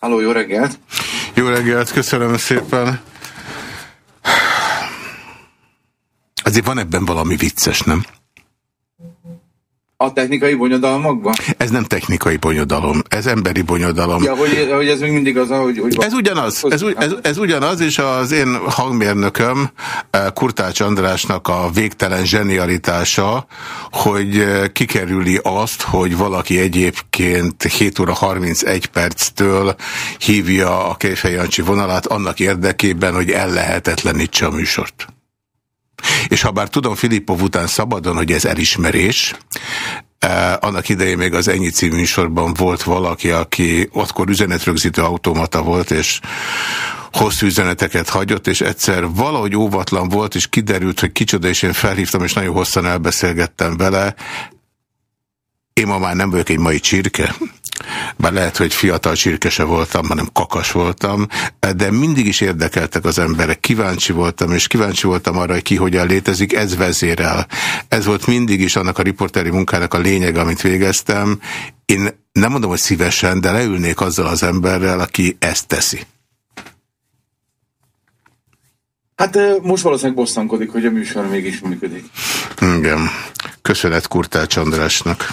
Halló, jó reggelt! Jó reggelt, köszönöm szépen. Azért van ebben valami vicces, nem? A technikai bonyodalmakban? Ez nem technikai bonyodalom, ez emberi bonyodalom. Ja, hogy, hogy ez még mindig az, hogy... hogy ez ugyanaz, ez, ez, ez ugyanaz, és az én hangmérnököm, eh, Kurtács Andrásnak a végtelen zsenialitása, hogy eh, kikerüli azt, hogy valaki egyébként 7 óra 31 perctől hívja a Kejfej Jancsi vonalát annak érdekében, hogy ellehetetlenítse a műsort. És ha bár tudom Filippov után szabadon, hogy ez elismerés, eh, annak idején még az Ennyi című volt valaki, aki ottkor üzenetrögzítő automata volt, és hosszú üzeneteket hagyott, és egyszer valahogy óvatlan volt, és kiderült, hogy kicsoda, és én felhívtam, és nagyon hosszan elbeszélgettem vele. Én ma már nem vagyok egy mai csirke, bár lehet, hogy fiatal csirkese voltam, hanem kakas voltam, de mindig is érdekeltek az emberek. Kíváncsi voltam, és kíváncsi voltam arra, hogy ki hogyan létezik, ez vezérel. Ez volt mindig is annak a riporteri munkának a lényeg, amit végeztem. Én nem mondom, hogy szívesen, de leülnék azzal az emberrel, aki ezt teszi. Hát most valószínűleg bosszankodik, hogy a műsor mégis működik. Igen. Köszönet Kurtács Andrásnak.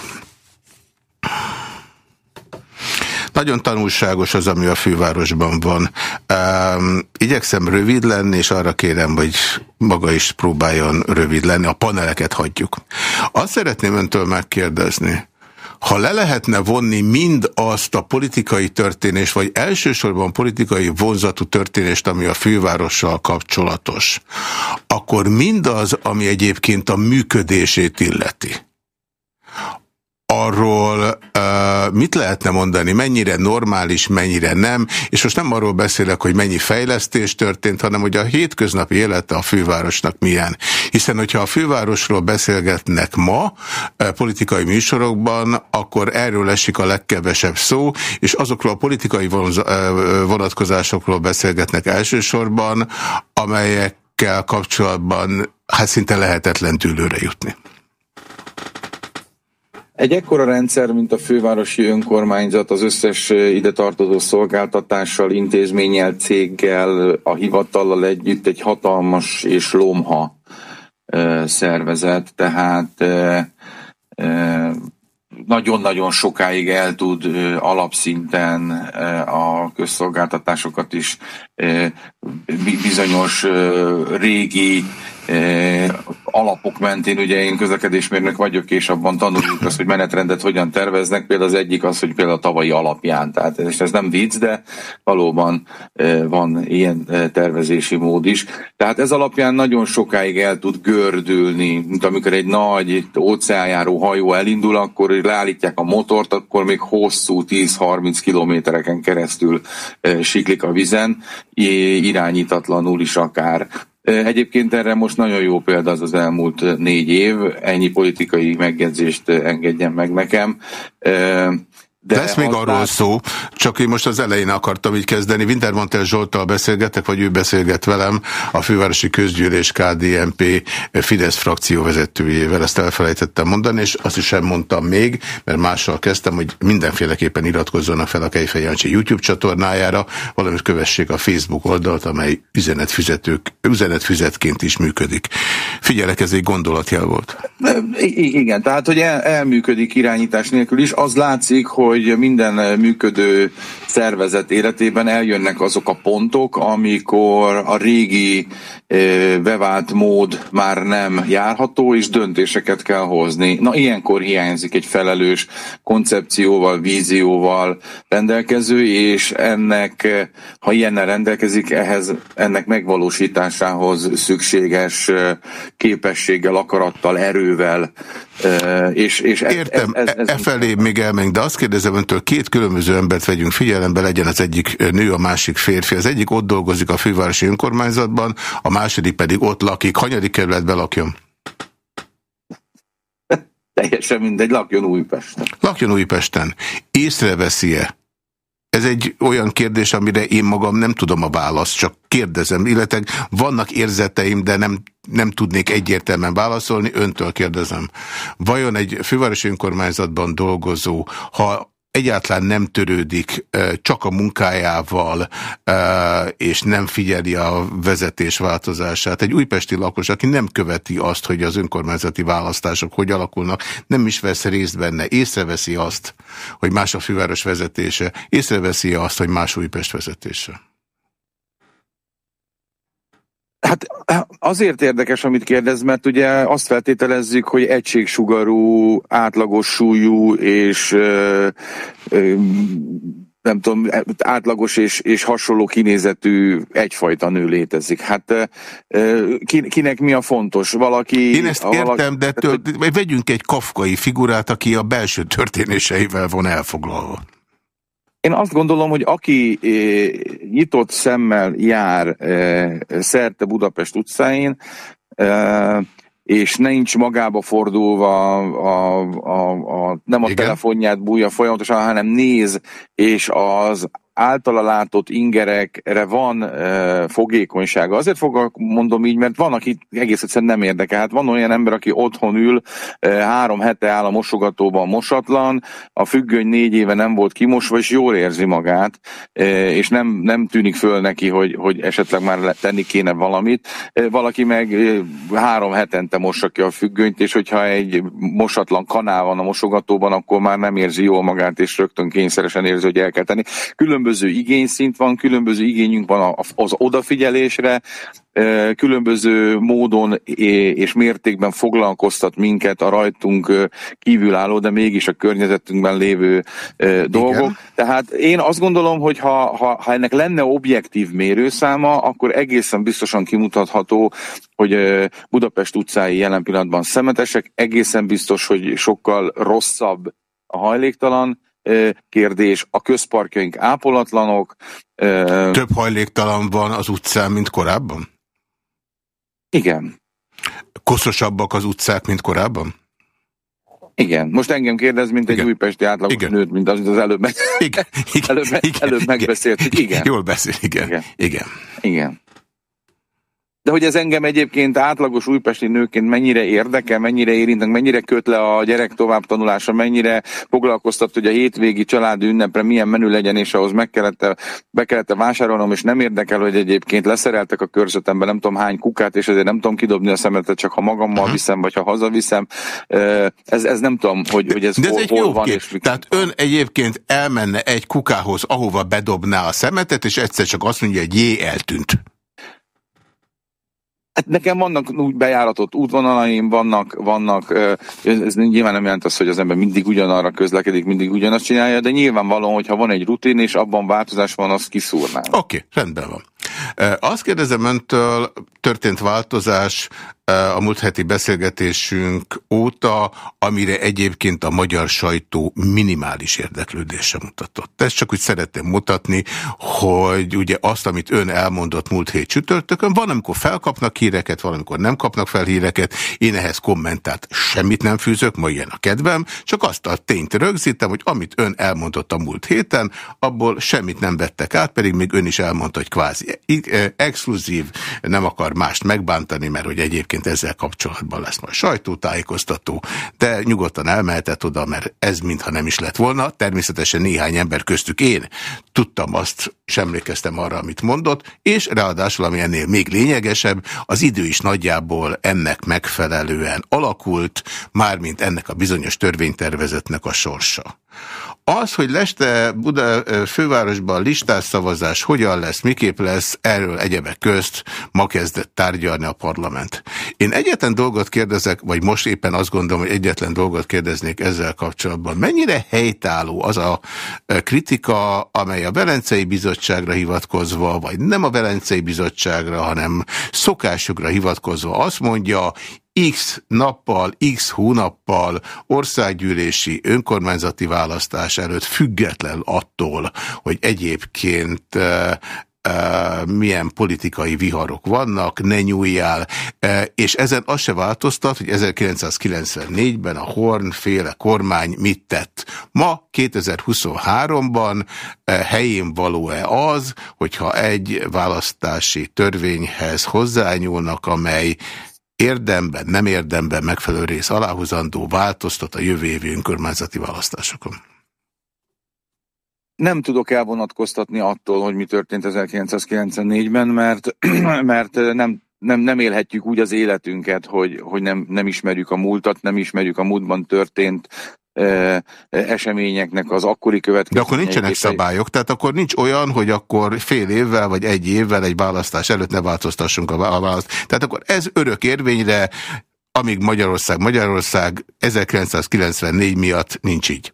Nagyon tanulságos az, ami a fővárosban van. Um, igyekszem rövid lenni, és arra kérem, hogy maga is próbáljon rövid lenni. A paneleket hagyjuk. Azt szeretném öntől megkérdezni, ha le lehetne vonni mind azt a politikai történést, vagy elsősorban politikai vonzatú történést, ami a fővárossal kapcsolatos, akkor mindaz, ami egyébként a működését illeti, arról uh, mit lehetne mondani, mennyire normális, mennyire nem, és most nem arról beszélek, hogy mennyi fejlesztés történt, hanem hogy a hétköznapi élete a fővárosnak milyen. Hiszen, hogyha a fővárosról beszélgetnek ma uh, politikai műsorokban, akkor erről esik a legkevesebb szó, és azokról a politikai vonatkozásokról beszélgetnek elsősorban, amelyekkel kapcsolatban hát szinte lehetetlen tűlőre jutni. Egy ekkora rendszer, mint a fővárosi önkormányzat, az összes ide tartozó szolgáltatással, intézménnyel, céggel, a hivatallal együtt egy hatalmas és lomha szervezet, tehát nagyon-nagyon sokáig el tud alapszinten a közszolgáltatásokat is bizonyos régi alapok mentén, ugye én közlekedésmérnök vagyok, és abban tanuljuk azt, hogy menetrendet hogyan terveznek. Például az egyik az, hogy például a tavalyi alapján. Tehát és ez nem vicc, de valóban van ilyen tervezési mód is. Tehát ez alapján nagyon sokáig el tud gördülni, mint amikor egy nagy óceánjáró hajó elindul, akkor leállítják a motort, akkor még hosszú 10-30 kilométereken keresztül siklik a vizen, irányítatlanul is akár. Egyébként erre most nagyon jó példa az az elmúlt négy év, ennyi politikai megjegyzést engedjen meg nekem. De Lesz még arról lát... szó, csak én most az elején akartam így kezdeni. Wintermantel Zsoltal beszélgetek, vagy ő beszélget velem, a fővárosi közgyűlés KDNP Fidesz frakció vezetőjével. Ezt elfelejtettem mondani, és azt is sem mondtam még, mert mással kezdtem, hogy mindenféleképpen iratkozzanak fel a Kejfej Jancsi YouTube csatornájára, valamint kövessék a Facebook oldalt, amely üzenetfüzetők, üzenetfüzetként is működik. Figyelek, ez egy gondolatjel volt. Igen, tehát, hogy el, elműködik irányítás nélkül is, az látszik, hogy hogy minden működő szervezet életében eljönnek azok a pontok, amikor a régi bevált mód már nem járható, és döntéseket kell hozni. Na, ilyenkor hiányzik egy felelős koncepcióval, vízióval rendelkező, és ennek, ha ilyennel rendelkezik, ehhez ennek megvalósításához szükséges képességgel, akarattal, erővel. És, és Értem, ez, ez, ez e felé még elmenjünk, de azt kérdezem öntől, két különböző embert vegyünk figyelembe, legyen az egyik nő, a másik férfi. Az egyik ott dolgozik a fővárosi önkormányzatban, a második pedig ott lakik. Hanyadik kerületben lakjon? Teljesen mindegy, lakjon Újpesten. Lakjon Újpesten. Észreveszi-e? Ez egy olyan kérdés, amire én magam nem tudom a választ, csak kérdezem, illetve vannak érzeteim, de nem, nem tudnék egyértelműen válaszolni, öntől kérdezem. Vajon egy fővárosi önkormányzatban dolgozó, ha egyáltalán nem törődik csak a munkájával, és nem figyeli a vezetés változását. Egy újpesti lakos, aki nem követi azt, hogy az önkormányzati választások hogy alakulnak, nem is vesz részt benne, észreveszi azt, hogy más a főváros vezetése, észreveszi azt, hogy más Újpest vezetése. Hát azért érdekes, amit kérdez, mert ugye azt feltételezzük, hogy egységsugarú, átlagos súlyú és ö, ö, nem tudom, átlagos és, és hasonló kinézetű egyfajta nő létezik. Hát kinek mi a fontos? Valaki... Én ezt értem, valaki, de tör, vegyünk egy kafkai figurát, aki a belső történéseivel van elfoglalva. Én azt gondolom, hogy aki nyitott szemmel jár szerte Budapest utcáin, és nincs magába fordulva, a, a, a, nem a Igen. telefonját bújja folyamatosan, hanem néz, és az általa látott ingerekre van e, fogékonysága. Azért fog, mondom így, mert van, aki egész egyszerűen nem érdekel. Hát van olyan ember, aki otthon ül, e, három hete áll a mosogatóban mosatlan, a függöny négy éve nem volt kimosva, és jól érzi magát, e, és nem, nem tűnik föl neki, hogy, hogy esetleg már tenni kéne valamit. E, valaki meg e, három hetente mossa ki a függönyt, és hogyha egy mosatlan kanál van a mosogatóban, akkor már nem érzi jól magát, és rögtön kényszeresen érzi, hogy el kell tenni. Különböző különböző igényszint van, különböző igényünk van az odafigyelésre, különböző módon és mértékben foglalkoztat minket a rajtunk kívülálló, de mégis a környezetünkben lévő dolgok. Igen. Tehát én azt gondolom, hogy ha, ha, ha ennek lenne objektív mérőszáma, akkor egészen biztosan kimutatható, hogy Budapest utcái jelen pillanatban szemetesek, egészen biztos, hogy sokkal rosszabb a hajléktalan, kérdés, a közparkjaink ápolatlanok. Több hajléktalan van az utcán, mint korábban? Igen. Koszosabbak az utcák, mint korábban? Igen. Most engem kérdez, mint Igen. egy újpesti átlagos igen. nőt, mint az, az előbb, meg... igen. Igen. előbb, igen. előbb megbeszéltük. Igen. Jól beszél, igen. Igen. Igen. igen. De hogy ez engem egyébként átlagos újpesti nőként mennyire érdekel, mennyire érintnek, mennyire köt le a gyerek továbbtanulása, mennyire foglalkoztat, hogy a hétvégi családi ünnepre milyen menü legyen, és ahhoz meg kellett, be kellett vásárolnom, és nem érdekel, hogy egyébként leszereltek a körzetembe nem tudom hány kukát, és ezért nem tudom kidobni a szemetet, csak ha magammal viszem, vagy ha hazaviszem. Ez, ez nem tudom, hogy, hogy ez, De ez hol, egy hol jó van. És Tehát ön egyébként elmenne egy kukához, ahova bedobná a szemetet, és egyszer csak azt mondja, hogy jé, eltűnt. Hát nekem vannak úgy bejáratott útvonalaim, vannak, vannak ez nyilván nem jelent az, hogy az ember mindig ugyanarra közlekedik, mindig ugyanazt csinálja, de nyilvánvalóan, hogyha van egy rutin, és abban változás van, azt kiszúrnám. Oké, okay, rendben van. Azt kérdezem öntől, történt változás a múlt heti beszélgetésünk óta, amire egyébként a magyar sajtó minimális érdeklődése mutatott. Ezt csak úgy szeretném mutatni, hogy ugye azt, amit ön elmondott múlt hét csütörtökön, van, amikor felkapnak híreket, van, amikor nem kapnak fel híreket, én ehhez kommentált semmit nem fűzök, ma ilyen a kedvem, csak azt a tényt rögzítem, hogy amit ön elmondott a múlt héten, abból semmit nem vettek át, pedig még ön is elmondta, hogy kvázi exkluzív, nem akar mást megbántani, mert hogy egyébként ezzel kapcsolatban lesz majd sajtótájékoztató, de nyugodtan elmehetett oda, mert ez mintha nem is lett volna. Természetesen néhány ember köztük én tudtam azt, sem emlékeztem arra, amit mondott, és ráadásul, ami ennél még lényegesebb, az idő is nagyjából ennek megfelelően alakult, mármint ennek a bizonyos törvénytervezetnek a sorsa. Az, hogy leste Buda fővárosban listás szavazás hogyan lesz, miképp lesz, erről egyebek közt ma kezdett tárgyalni a parlament. Én egyetlen dolgot kérdezek, vagy most éppen azt gondolom, hogy egyetlen dolgot kérdeznék ezzel kapcsolatban. Mennyire helytálló az a kritika, amely a Velencei Bizottságra hivatkozva, vagy nem a Velencei Bizottságra, hanem szokásokra hivatkozva azt mondja, X nappal, X hónappal országgyűlési önkormányzati választás előtt független attól, hogy egyébként milyen politikai viharok vannak, ne nyúljál, és ezen az se változtat, hogy 1994-ben a Horn féle kormány mit tett. Ma, 2023-ban helyén való-e az, hogyha egy választási törvényhez hozzányúlnak, amely érdemben, nem érdemben megfelelő rész aláhozandó változtat a jövő évi önkormányzati választásokon? nem tudok elvonatkoztatni attól, hogy mi történt 1994-ben, mert, mert nem, nem, nem élhetjük úgy az életünket, hogy, hogy nem, nem ismerjük a múltat, nem ismerjük a múltban történt eseményeknek az akkori következményei. De akkor nincsenek szabályok, tehát akkor nincs olyan, hogy akkor fél évvel vagy egy évvel egy választás előtt ne változtassunk a választ. Tehát akkor ez örök érvényre, amíg Magyarország Magyarország 1994 miatt nincs így.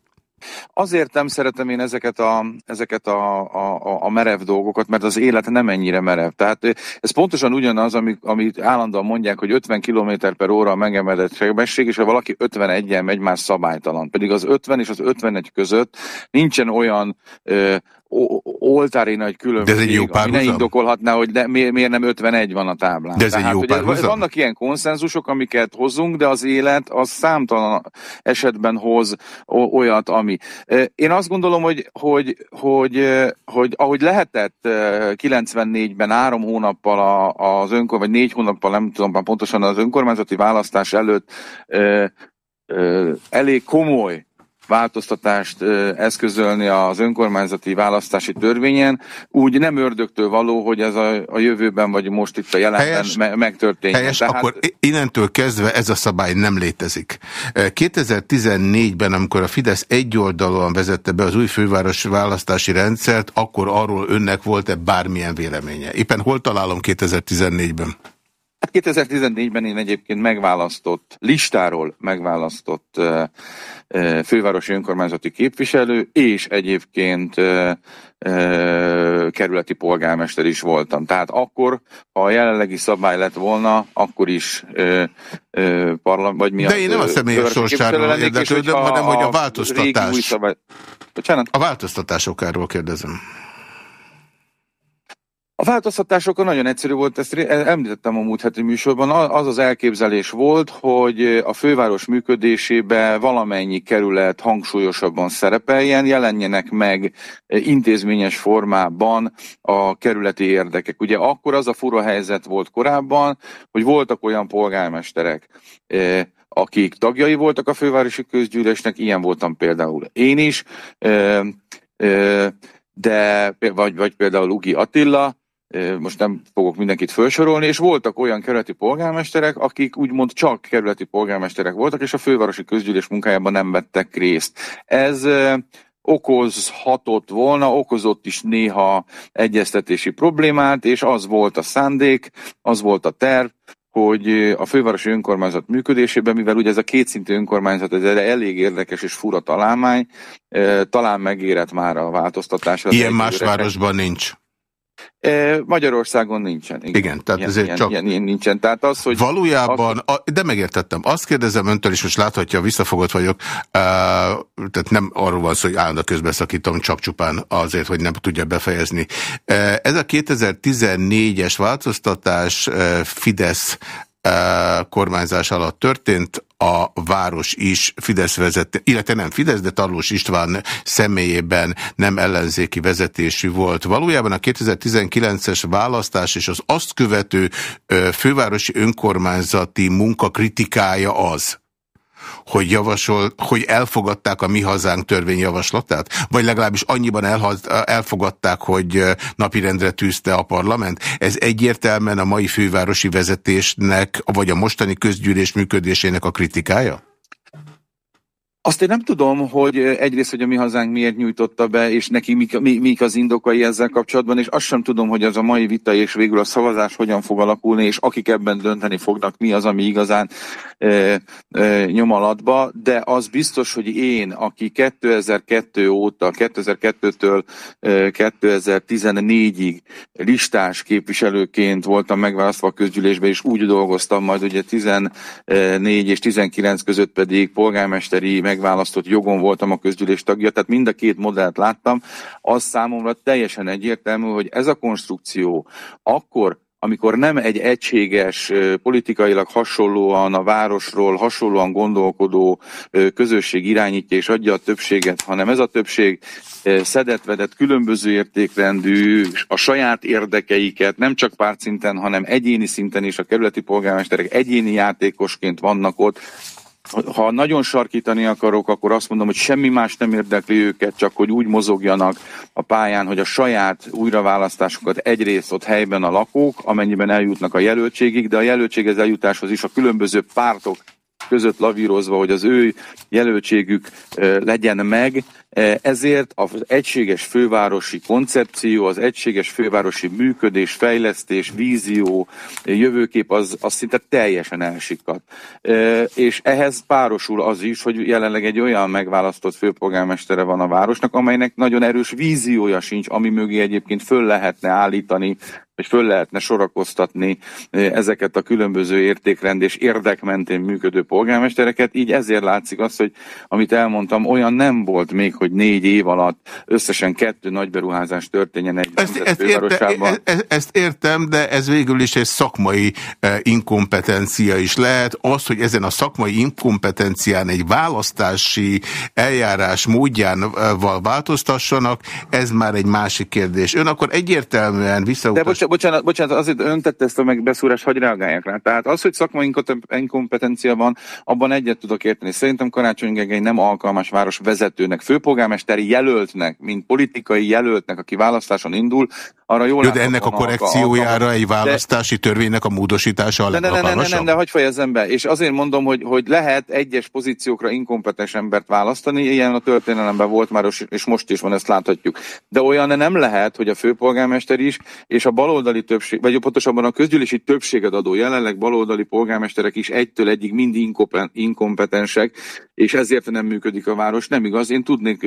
Azért nem szeretem én ezeket a, ezeket a, a, a merev dolgokat, mert az élet nem ennyire merev. Tehát ez pontosan ugyanaz, amit, amit állandóan mondják, hogy 50 km per óra a megemelett sebesség, és ha valaki 51-en megy, már szabálytalan. Pedig az 50 és az 51 között nincsen olyan ö, oltári nagy különbség, De ez egy jó ami ne indokolhatná, hogy de, miért, miért nem 51 van a táblán. De ez Tehát, egy jó ugye, Vannak ilyen konszenzusok, amiket hozunk, de az élet az számtalan esetben hoz olyat, ami. Én azt gondolom, hogy, hogy, hogy, hogy ahogy lehetett 94-ben három hónappal az önkor, vagy négy hónappal, nem tudom pontosan az önkormányzati választás előtt elég komoly változtatást eszközölni az önkormányzati választási törvényen, úgy nem ördögtől való, hogy ez a, a jövőben vagy most itt a jelenben helyes, me megtörténjen. Helyes, Tehát... akkor innentől kezdve ez a szabály nem létezik. 2014-ben, amikor a Fidesz egyoldalúan vezette be az új főváros választási rendszert, akkor arról önnek volt-e bármilyen véleménye? Éppen hol találom 2014-ben? 2014-ben hát én egyébként megválasztott, listáról megválasztott fővárosi önkormányzati képviselő, és egyébként kerületi polgármester is voltam. Tehát akkor, ha a jelenlegi szabály lett volna, akkor is parlament, vagy mi De én nem a személyes sorsáról érdeklődöm, hanem hogy a változtatás. Szabály... A változtatásokáról kérdezem. A változtatásokon nagyon egyszerű volt, ezt említettem a múlt heti műsorban, az az elképzelés volt, hogy a főváros működésébe valamennyi kerület hangsúlyosabban szerepeljen, jelenjenek meg intézményes formában a kerületi érdekek. Ugye akkor az a fura helyzet volt korábban, hogy voltak olyan polgármesterek, eh, akik tagjai voltak a fővárosi közgyűlésnek, ilyen voltam például én is, eh, eh, de vagy, vagy például Ugi Attila, most nem fogok mindenkit felsorolni, és voltak olyan kerületi polgármesterek, akik úgymond csak kerületi polgármesterek voltak, és a fővárosi közgyűlés munkájában nem vettek részt. Ez okozhatott volna, okozott is néha egyeztetési problémát, és az volt a szándék, az volt a terv, hogy a fővárosi önkormányzat működésében, mivel ugye ez a kétszintű önkormányzat, ez elég érdekes és fura találmány, talán megérett már a változtatásra. Ilyen más városban nincs. Magyarországon nincsen. Igen, igen tehát ilyen, ezért ilyen, csak... Ilyen, ilyen nincsen. Tehát az, hogy... Valójában, az, de megértettem. Azt kérdezem öntől, és most láthatja, visszafogott vagyok, uh, tehát nem arról van szó, hogy állandó közbeszakítom, csak csupán azért, hogy nem tudja befejezni. Uh, ez a 2014-es változtatás uh, Fidesz kormányzás alatt történt, a város is Fidesz vezette, illetve nem Fidesz, de Tarlós István személyében nem ellenzéki vezetésű volt. Valójában a 2019-es választás és az azt követő fővárosi önkormányzati munka kritikája az, hogy javasol, hogy elfogadták a Mi Hazánk törvényjavaslatát? Vagy legalábbis annyiban elhaz, elfogadták, hogy napirendre tűzte a parlament? Ez egyértelműen a mai fővárosi vezetésnek, vagy a mostani közgyűlés működésének a kritikája? Azt én nem tudom, hogy egyrészt, hogy a mi hazánk miért nyújtotta be, és neki mik, mik az indokai ezzel kapcsolatban, és azt sem tudom, hogy az a mai vita és végül a szavazás hogyan fog alakulni, és akik ebben dönteni fognak, mi az, ami igazán e, e, nyom de az biztos, hogy én, aki 2002 óta, 2002-től e, 2014-ig listás képviselőként voltam megválasztva a közgyűlésbe, és úgy dolgoztam, majd ugye 14 és 19 között pedig polgármesteri megválasztott jogon voltam a közgyűlés tagja, tehát mind a két modellt láttam, az számomra teljesen egyértelmű, hogy ez a konstrukció akkor, amikor nem egy egységes, politikailag hasonlóan a városról, hasonlóan gondolkodó közösség irányítja és adja a többséget, hanem ez a többség szedett-vedett, különböző értékrendű, a saját érdekeiket nem csak pártszinten, hanem egyéni szinten is a kerületi polgármesterek egyéni játékosként vannak ott, ha nagyon sarkítani akarok, akkor azt mondom, hogy semmi más nem érdekli őket, csak hogy úgy mozogjanak a pályán, hogy a saját újraválasztásokat egyrészt ott helyben a lakók, amennyiben eljutnak a jelöltségig, de a jelöltséghez eljutáshoz is a különböző pártok között lavírozva, hogy az ő jelöltségük legyen meg, ezért az egységes fővárosi koncepció, az egységes fővárosi működés, fejlesztés, vízió, jövőkép az, az szinte teljesen elsikadt. És ehhez párosul az is, hogy jelenleg egy olyan megválasztott főpolgármestere van a városnak, amelynek nagyon erős víziója sincs, ami mögé egyébként föl lehetne állítani hogy föl lehetne sorakoztatni ezeket a különböző értékrend és érdekmentén működő polgármestereket, így ezért látszik az, hogy amit elmondtam, olyan nem volt még, hogy négy év alatt összesen kettő nagy beruházás történjen egy ezt, ezt, érte, e- e- ezt értem, de ez végül is egy szakmai e, inkompetencia is lehet. Az, hogy ezen a szakmai inkompetencián egy választási eljárás módjánval változtassanak, ez már egy másik kérdés. Ön akkor egyértelműen visszautas bocsánat, bocsánat, azért ön tette ezt a megbeszúrás, hogy reagáljak rá. Tehát az, hogy szakmai inkompetencia van, abban egyet tudok érteni. Szerintem Karácsony Gergely nem alkalmas város vezetőnek, főpolgármesteri jelöltnek, mint politikai jelöltnek, aki választáson indul, arra jól Jó, de ennek a korrekciójára egy választási de, törvénynek a módosítása a de, ne, ne, ne, ne, de hogy fejezzem be. És azért mondom, hogy, hogy lehet egyes pozíciókra inkompetens embert választani, ilyen a történelemben volt már, és most is van, ezt láthatjuk. De olyan nem lehet, hogy a főpolgármester is, és a baloldali többség, vagy pontosabban a közgyűlési többséget adó jelenleg baloldali polgármesterek is egytől egyig mind inkompetensek, és ezért nem működik a város. Nem igaz, én tudnék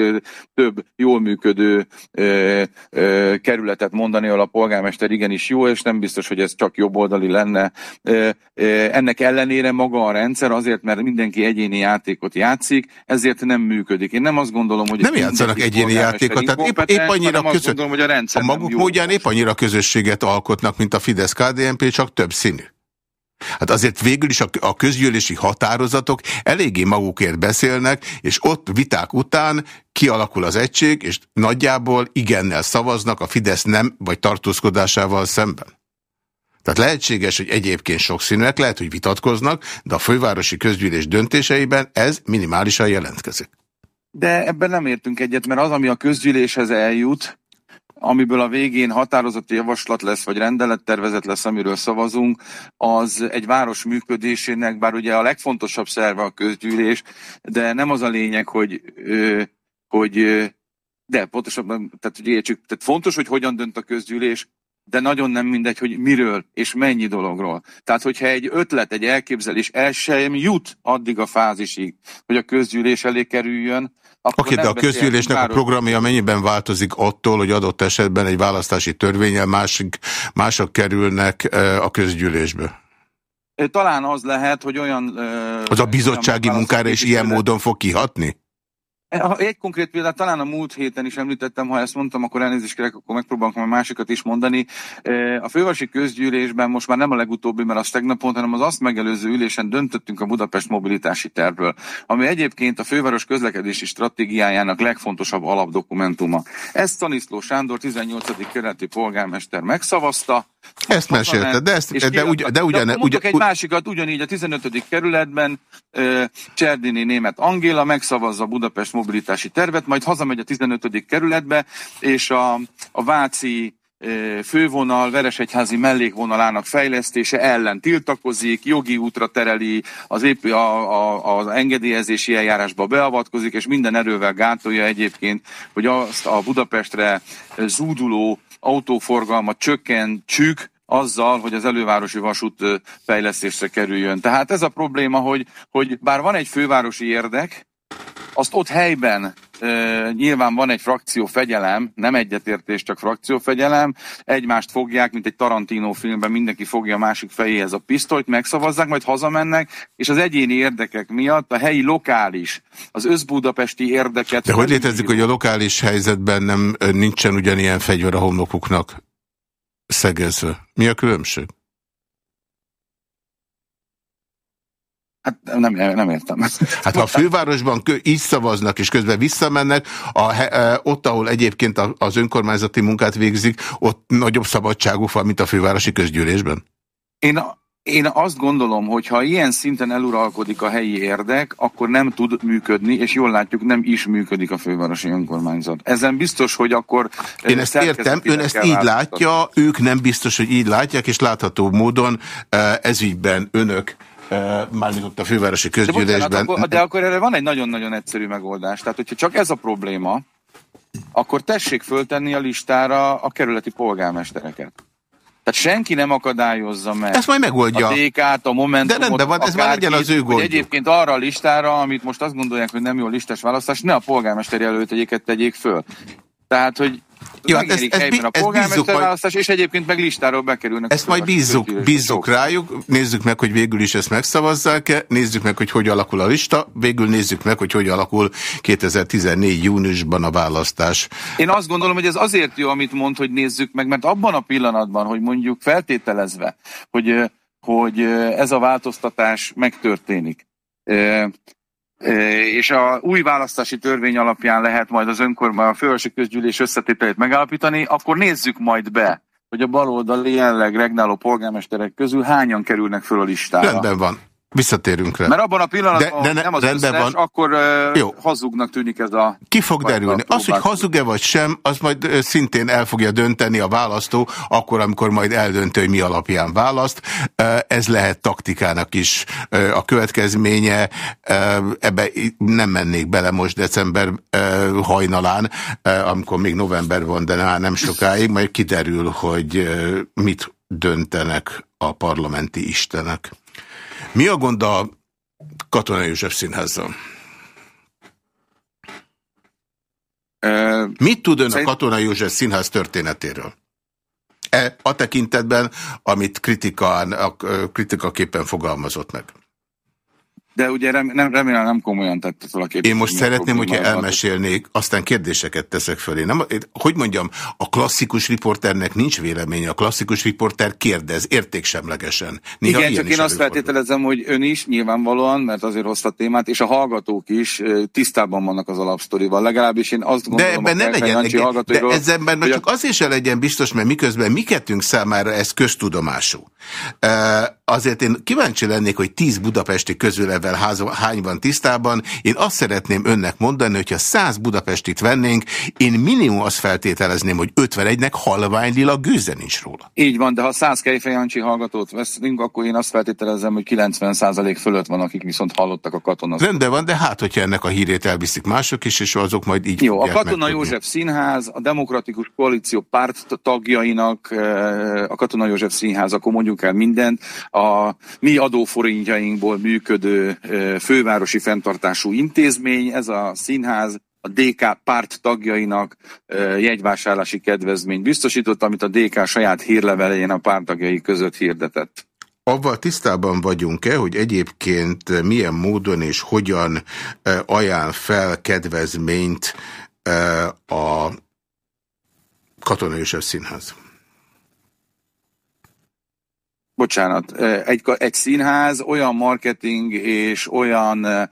több jól működő ö, ö, kerületet mondani, ahol a polgármester igenis jó, és nem biztos, hogy ez csak jobboldali lenne. Ö, ö, ennek ellenére maga a rendszer azért, mert mindenki egyéni játékot játszik, ezért nem működik. Én nem azt gondolom, hogy... Nem játszanak egyéni játékot, tehát épp, épp annyira közös... gondolom, hogy a a maguk módján épp annyira közösséget alkotnak, mint a Fidesz-KDNP, csak több színű. Hát azért végül is a közgyűlési határozatok eléggé magukért beszélnek, és ott viták után kialakul az egység, és nagyjából igennel szavaznak a Fidesz nem vagy tartózkodásával szemben. Tehát lehetséges, hogy egyébként sokszínűek, lehet, hogy vitatkoznak, de a fővárosi közgyűlés döntéseiben ez minimálisan jelentkezik. De ebben nem értünk egyet, mert az, ami a közgyűléshez eljut, amiből a végén határozati javaslat lesz, vagy rendelettervezet lesz, amiről szavazunk, az egy város működésének, bár ugye a legfontosabb szerve a közgyűlés, de nem az a lényeg, hogy, hogy de pontosabban, tehát hogy értsük, tehát fontos, hogy hogyan dönt a közgyűlés, de nagyon nem mindegy, hogy miről és mennyi dologról. Tehát, hogyha egy ötlet, egy elképzelés el sem jut addig a fázisig, hogy a közgyűlés elé kerüljön, Oké, okay, de a közgyűlésnek a programja mennyiben változik attól, hogy adott esetben egy választási törvényel másik, mások kerülnek a közgyűlésbe? Talán az lehet, hogy olyan... Az a bizottsági munkára is ilyen módon fog kihatni? Egy konkrét példát talán a múlt héten is említettem, ha ezt mondtam, akkor elnézést kérek, akkor megpróbálok majd másikat is mondani. A fővárosi közgyűlésben most már nem a legutóbbi, mert az tegnap pont, hanem az azt megelőző ülésen döntöttünk a Budapest mobilitási tervről, ami egyébként a főváros közlekedési stratégiájának legfontosabb alapdokumentuma. Ezt Staniszló Sándor 18. kerületi polgármester megszavazta, ezt mesélte, de, ezt, de, ugy, de ugyan... De ugyan, egy másikat, ugyanígy a 15. kerületben Cserdini német Angéla megszavazza Budapest mobilitási tervet, majd hazamegy a 15. kerületbe, és a, a Váci fővonal, Veresegyházi mellékvonalának fejlesztése ellen tiltakozik, jogi útra tereli, az, épp, a, a, az engedélyezési eljárásba beavatkozik, és minden erővel gátolja egyébként, hogy azt a Budapestre zúduló autóforgalmat csökkentsük, azzal, hogy az elővárosi vasút fejlesztésre kerüljön. Tehát ez a probléma, hogy, hogy bár van egy fővárosi érdek, azt ott helyben e, nyilván van egy frakciófegyelem, nem egyetértés, csak frakciófegyelem, egymást fogják, mint egy Tarantino filmben, mindenki fogja a másik fejéhez a pisztolyt, megszavazzák, majd hazamennek, és az egyéni érdekek miatt a helyi lokális, az összbudapesti érdeket... De hogy létezik, hogy a lokális helyzetben nem nincsen ugyanilyen fegyver a homlokuknak szegezve? Mi a különbség? Hát nem, nem értem. Hát ha a fővárosban így szavaznak, és közben visszamennek, a, e, ott, ahol egyébként az önkormányzati munkát végzik, ott nagyobb szabadságuk van, mint a fővárosi közgyűlésben? Én én azt gondolom, hogy ha ilyen szinten eluralkodik a helyi érdek, akkor nem tud működni, és jól látjuk, nem is működik a fővárosi önkormányzat. Ezen biztos, hogy akkor... Én ezt értem, ön ezt így látja, ők nem biztos, hogy így látják, és látható módon ezügyben önök mármint ott a fővárosi közgyűlésben. De, bocsánat, akkor, de akkor erre van egy nagyon-nagyon egyszerű megoldás. Tehát, hogyha csak ez a probléma, akkor tessék föltenni a listára a kerületi polgármestereket. Tehát senki nem akadályozza meg. Ezt majd megoldja. A DK-t, a Momentumot, De rendben van, ez már legyen az ő gondjuk. egyébként arra a listára, amit most azt gondolják, hogy nem jó listás választás, ne a polgármester jelöltjegyeket tegyék föl. Tehát, hogy jó, hát ez, ez, helyben a polgármesterválasztás, és egyébként meg listáról bekerülnek. Ezt majd bízzuk, bízzuk rájuk, nézzük meg, hogy végül is ezt megszavazzák-e, nézzük meg, hogy hogy alakul a lista, végül nézzük meg, hogy hogy alakul 2014 júniusban a választás. Én azt gondolom, hogy ez azért jó, amit mond, hogy nézzük meg, mert abban a pillanatban, hogy mondjuk feltételezve, hogy, hogy ez a változtatás megtörténik, és a új választási törvény alapján lehet majd az önkormány, a fővárosi közgyűlés összetételét megállapítani, akkor nézzük majd be, hogy a baloldali jelenleg regnáló polgármesterek közül hányan kerülnek föl a listára. Rendben van. Visszatérünk rá. Mert abban a pillanatban, de, de ne, nem az rendben összes, van. akkor uh, Jó. hazugnak tűnik ez a... Ki fog derülni? Az, hogy hazug-e vagy sem, az majd szintén el fogja dönteni a választó, akkor, amikor majd eldöntő, hogy mi alapján választ. Ez lehet taktikának is a következménye. Ebbe nem mennék bele most december hajnalán, amikor még november van, de nem sokáig, majd kiderül, hogy mit döntenek a parlamenti istenek. Mi a gond a Katona József színházzal? Uh, Mit tud ön szerint... a Katona József színház történetéről? E, a tekintetben, amit kritikán, a, kritikaképpen fogalmazott meg. De ugye rem, nem, remélem nem komolyan tette fel a kérdést. Én most szeretném, hogyha elmesélnék, aztán kérdéseket teszek fölé. Nem, hogy mondjam, a klasszikus riporternek nincs véleménye, a klasszikus riporter kérdez értéksemlegesen. Néha Igen, csak én azt feltételezem, hogy ön is nyilvánvalóan, mert azért hozta a témát, és a hallgatók is tisztában vannak az alapsztorival. Legalábbis én azt gondolom, de ebben ne legyen, de ezenben a... csak azért se legyen biztos, mert miközben mi kettünk számára ez köztudomású. Uh, azért én kíváncsi lennék, hogy tíz budapesti közül ezzel hány van tisztában. Én azt szeretném önnek mondani, hogyha 100 Budapestit vennénk, én minimum azt feltételezném, hogy 51-nek halvány lila gőze nincs róla. Így van, de ha 100 Kejfejancsi hallgatót veszünk, akkor én azt feltételezem, hogy 90% fölött van, akik viszont hallottak a katona. Rendben van, de hát, hogyha ennek a hírét elviszik mások is, és azok majd így Jó, a Katona megtudni. József Színház, a Demokratikus Koalíció párt tagjainak, eh, a Katona József Színház, akkor mondjuk el mindent, a mi adóforintjainkból működő fővárosi fenntartású intézmény, ez a színház, a DK párt tagjainak jegyvásárlási kedvezményt biztosított, amit a DK saját hírlevelején a pártagjai között hirdetett. Avval tisztában vagyunk-e, hogy egyébként milyen módon és hogyan ajánl fel kedvezményt a Katonai Színház? Bocsánat, egy, egy színház olyan marketing és olyan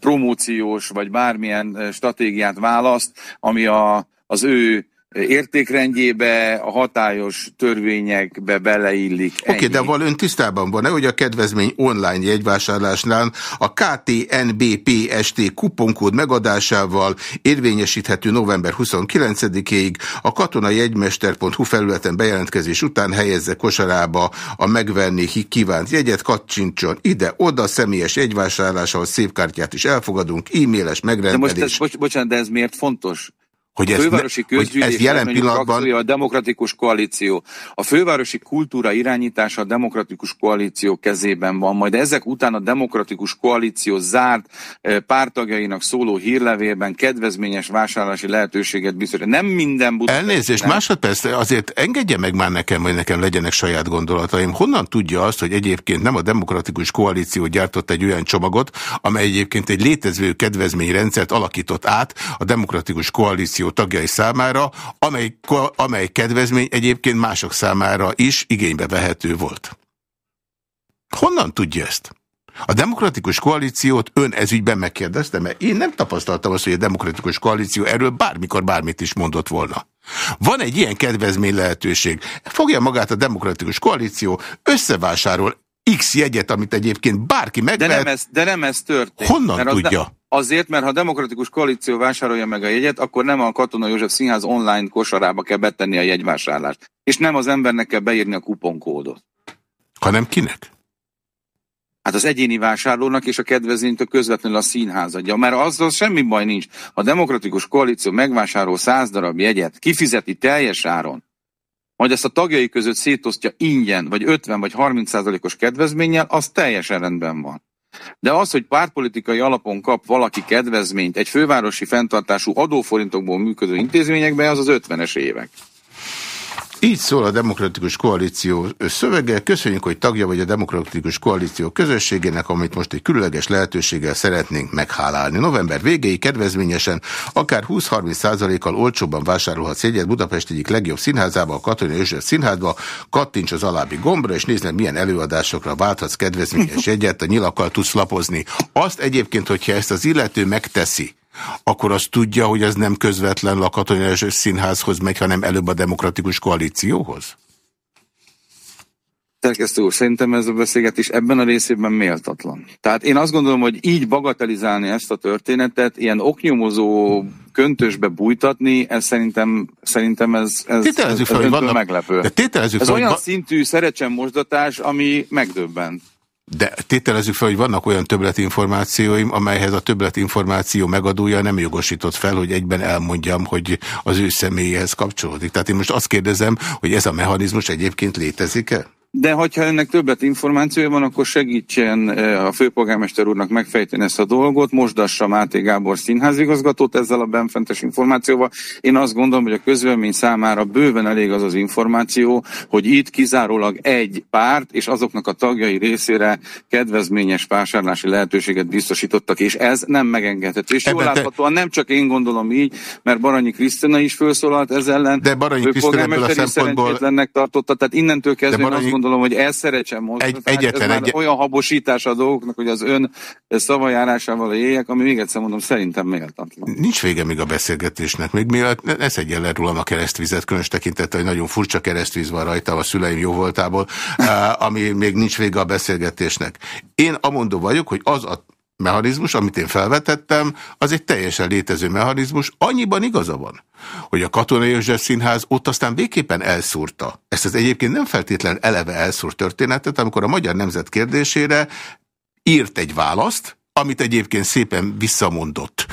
promóciós vagy bármilyen stratégiát választ, ami a, az ő értékrendjébe, a hatályos törvényekbe beleillik. Oké, okay, de val ön tisztában van-e, hogy a kedvezmény online jegyvásárlásnál a KTNBPST kuponkód megadásával érvényesíthető november 29-ig a katonajegymester.hu felületen bejelentkezés után helyezze kosarába a megvenni kívánt jegyet, kacsincson ide-oda, személyes jegyvásárlás, ahol szép kártyát is elfogadunk, e-mailes megrendelés. De most ez, bocs, bocsánat, de ez miért fontos? Hogy ez, a fővárosi hogy ez jelen pillanatban... A demokratikus koalíció. A fővárosi kultúra irányítása a demokratikus koalíció kezében van. Majd ezek után a demokratikus koalíció zárt eh, pártagjainak szóló hírlevélben kedvezményes vásárlási lehetőséget biztos. Nem minden. Elnézést, nem. másodperc, azért engedje meg már nekem, hogy nekem legyenek saját gondolataim. Honnan tudja azt, hogy egyébként nem a demokratikus koalíció gyártott egy olyan csomagot, amely egyébként egy létező kedvezményrendszert alakított át a demokratikus koalíció frakció tagjai számára, amely, amely kedvezmény egyébként mások számára is igénybe vehető volt. Honnan tudja ezt? A demokratikus koalíciót ön ezügyben megkérdezte, mert én nem tapasztaltam azt, hogy a demokratikus koalíció erről bármikor bármit is mondott volna. Van egy ilyen kedvezmény lehetőség. Fogja magát a demokratikus koalíció, összevásárol X jegyet, amit egyébként bárki megvehet. De nem ez, de nem ez történt. Honnan mert tudja? Az, azért, mert ha a demokratikus koalíció vásárolja meg a jegyet, akkor nem a Katona József Színház online kosarába kell betenni a jegyvásárlást. És nem az embernek kell beírni a kuponkódot. Hanem kinek? Hát az egyéni vásárlónak és a kedvezménytől közvetlenül a színház adja. Mert azzal semmi baj nincs. A demokratikus koalíció megvásárol száz darab jegyet, kifizeti teljes áron, majd ezt a tagjai között szétosztja ingyen, vagy 50 vagy 30 százalékos kedvezménnyel, az teljesen rendben van. De az, hogy pártpolitikai alapon kap valaki kedvezményt egy fővárosi fenntartású adóforintokból működő intézményekbe, az az 50-es évek. Így szól a Demokratikus Koalíció szövege. Köszönjük, hogy tagja vagy a Demokratikus Koalíció közösségének, amit most egy különleges lehetőséggel szeretnénk meghálálni. November végéig kedvezményesen, akár 20-30%-kal olcsóbban vásárolhatsz egyet Budapest egyik legjobb színházába, a Katonai József Színházba. Kattints az alábbi gombra, és nézd meg, milyen előadásokra válthatsz kedvezményes egyet, a nyilakkal tudsz lapozni. Azt egyébként, hogyha ezt az illető megteszi, akkor azt tudja, hogy ez nem közvetlenül a katonai színházhoz megy, hanem előbb a demokratikus koalícióhoz? Szerkesztő úr, szerintem ez a beszélgetés ebben a részében méltatlan. Tehát én azt gondolom, hogy így bagatelizálni ezt a történetet, ilyen oknyomozó köntösbe bújtatni, ez szerintem, szerintem ez, ez, ez, ez fel, vannak, meglepő. De ez fel, olyan szintű szerecsen mosdatás, ami megdöbben. De tételezzük fel, hogy vannak olyan többletinformációim, amelyhez a többletinformáció megadója nem jogosított fel, hogy egyben elmondjam, hogy az ő személyéhez kapcsolódik. Tehát én most azt kérdezem, hogy ez a mechanizmus egyébként létezik-e? De hogyha ennek többet információja van, akkor segítsen eh, a főpolgármester úrnak megfejteni ezt a dolgot, mosdassa Máté Gábor színházigazgatót ezzel a benfentes információval. Én azt gondolom, hogy a közvélemény számára bőven elég az az információ, hogy itt kizárólag egy párt és azoknak a tagjai részére kedvezményes vásárlási lehetőséget biztosítottak, és ez nem megengedhető. És jól láthatóan nem csak én gondolom így, mert Baranyi Krisztina is felszólalt ez ellen. De Baranyi Krisztina ebből a szempontból... tartotta, tehát innentől kezdve gondolom, hogy ezt szeretsen mondani. Egy, egyetlen, ez egy... olyan habosítás a dolgoknak, hogy az ön szavajárásával éljek, ami még egyszer mondom, szerintem méltatlan. Nincs vége még a beszélgetésnek. Még mielőtt ne szedjen le rólam a keresztvizet, különös tekintettel, hogy nagyon furcsa keresztvíz van rajta a szüleim jó voltából, ami még nincs vége a beszélgetésnek. Én amondó vagyok, hogy az a mechanizmus, amit én felvetettem, az egy teljesen létező mechanizmus. Annyiban igaza van, hogy a Katonai József Színház ott aztán végképpen elszúrta. Ezt az egyébként nem feltétlen eleve elszúrt történetet, amikor a magyar nemzet kérdésére írt egy választ, amit egyébként szépen visszamondott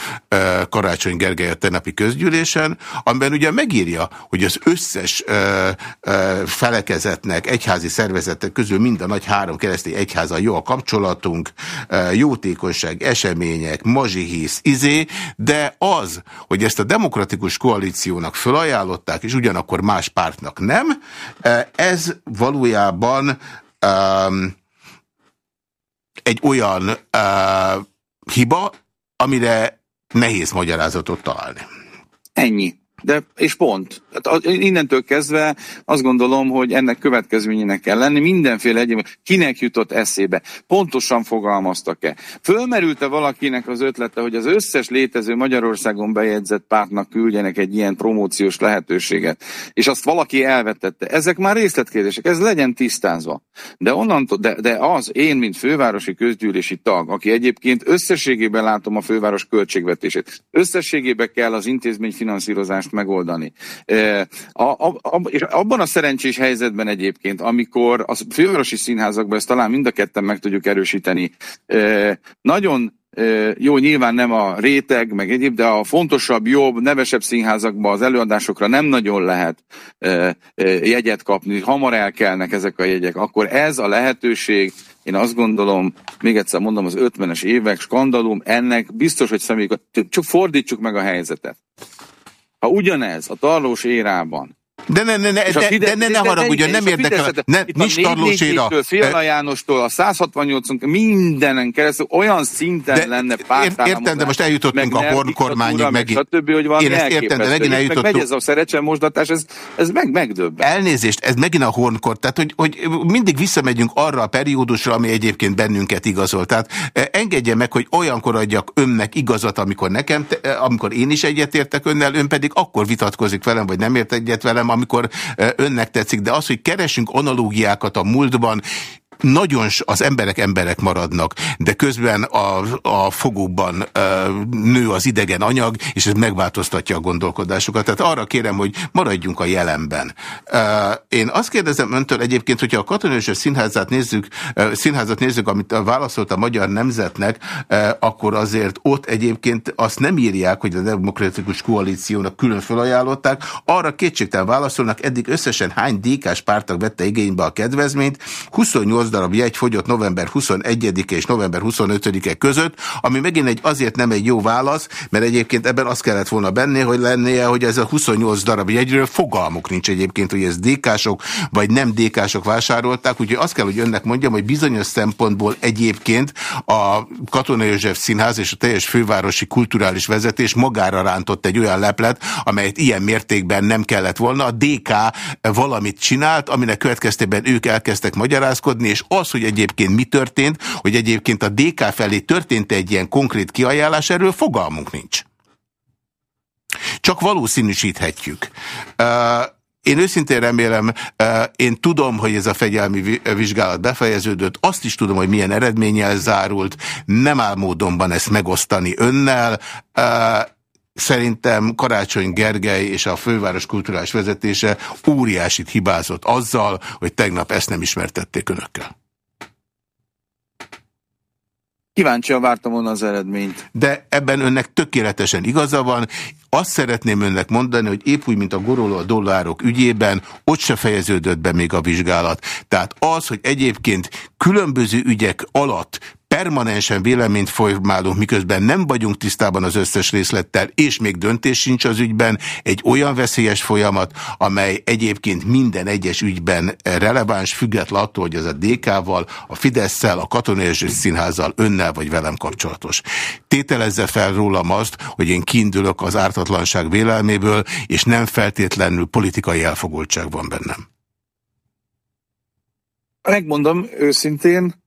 Karácsony Gergely a tenapi közgyűlésen, amiben ugye megírja, hogy az összes felekezetnek, egyházi szervezetek közül mind a nagy három keresztény egyháza jó a kapcsolatunk, jótékonyság, események, mazsihisz, izé, de az, hogy ezt a demokratikus koalíciónak fölajánlották, és ugyanakkor más pártnak nem, ez valójában um, egy olyan uh, hiba, amire nehéz magyarázatot találni. Ennyi. De, és pont. Hát innentől kezdve azt gondolom, hogy ennek következményének kell lenni. Mindenféle egyéb, kinek jutott eszébe? Pontosan fogalmaztak-e? Fölmerült-e valakinek az ötlete, hogy az összes létező Magyarországon bejegyzett pártnak küldjenek egy ilyen promóciós lehetőséget? És azt valaki elvetette. Ezek már részletkérdések, ez legyen tisztázva. De onnantól, de, de az én, mint fővárosi közgyűlési tag, aki egyébként összességében látom a főváros költségvetését, összességében kell az intézményfinanszírozást megoldani. A, a, a, és abban a szerencsés helyzetben egyébként, amikor a fővárosi színházakban ezt talán mind a ketten meg tudjuk erősíteni, nagyon jó, nyilván nem a réteg, meg egyéb, de a fontosabb, jobb, nevesebb színházakban az előadásokra nem nagyon lehet jegyet kapni, hamar elkelnek ezek a jegyek, akkor ez a lehetőség, én azt gondolom, még egyszer mondom, az 50-es évek skandalum, ennek biztos, hogy személyik, csak fordítsuk meg a helyzetet. Ha ugyanez a tarlós érában De ne, ne, ne, de, Fidesz, de, ne, ne haragudjon, nem érdekel. Ne, nincs tarlóséra. Fiala Jánostól, a 168 mindenen keresztül olyan szinten de, lenne pártállamos. Értem, de most eljutottunk a kormányig megint. Stb., hogy Én ezt értem, de megint eljutottunk. Meg megy ez a szerecsen mosdatás, ez, ez meg megdöbben. Elnézést, ez megint a hornkor. Tehát, hogy, hogy mindig visszamegyünk arra a periódusra, ami egyébként bennünket igazol. Tehát engedje meg, hogy olyankor adjak önnek igazat, amikor nekem, amikor én is egyetértek önnel, ön pedig akkor vitatkozik velem, vagy nem ért egyet velem, amikor önnek tetszik, de az, hogy keresünk analógiákat a múltban, nagyon az emberek emberek maradnak, de közben a, a fogóban e, nő az idegen anyag, és ez megváltoztatja a gondolkodásukat. Tehát arra kérem, hogy maradjunk a jelenben. E, én azt kérdezem öntől egyébként, hogyha a katonai színházat nézzük, e, színházat nézzük, amit válaszolt a Magyar Nemzetnek, e, akkor azért ott egyébként azt nem írják, hogy a demokratikus koalíciónak külön felajánlották, arra kétségtelen válaszolnak, eddig összesen hány DK-s pártak vette igénybe a kedvezményt, 28 8 darab jegy fogyott november 21-e és november 25-e között, ami megint egy azért nem egy jó válasz, mert egyébként ebben az kellett volna benni, hogy lennie, hogy ez a 28 darab jegyről fogalmuk nincs egyébként, hogy ez DK-sok vagy nem DK-sok vásárolták, úgyhogy azt kell, hogy önnek mondjam, hogy bizonyos szempontból egyébként a Katona József Színház és a teljes fővárosi kulturális vezetés magára rántott egy olyan leplet, amelyet ilyen mértékben nem kellett volna. A DK valamit csinált, aminek következtében ők elkezdtek magyarázkodni, és az, hogy egyébként mi történt, hogy egyébként a DK felé történt egy ilyen konkrét kiajánlás, erről fogalmunk nincs. Csak valószínűsíthetjük. Én őszintén remélem, én tudom, hogy ez a fegyelmi vizsgálat befejeződött, azt is tudom, hogy milyen eredménnyel zárult, nem áll módonban ezt megosztani önnel, Szerintem Karácsony Gergely és a főváros kulturális vezetése óriásit hibázott azzal, hogy tegnap ezt nem ismertették önökkel. Kíváncsian vártam volna az eredményt. De ebben önnek tökéletesen igaza van. Azt szeretném önnek mondani, hogy épp úgy, mint a goroló a dollárok ügyében, ott se fejeződött be még a vizsgálat. Tehát az, hogy egyébként különböző ügyek alatt permanensen véleményt formálunk, miközben nem vagyunk tisztában az összes részlettel, és még döntés sincs az ügyben, egy olyan veszélyes folyamat, amely egyébként minden egyes ügyben releváns, független attól, hogy az a DK-val, a Fidesz-szel, a Katonai Színházzal, önnel vagy velem kapcsolatos. Tételezze fel rólam azt, hogy én kiindulok az ártatlanság vélelméből, és nem feltétlenül politikai elfogultság van bennem. Megmondom őszintén,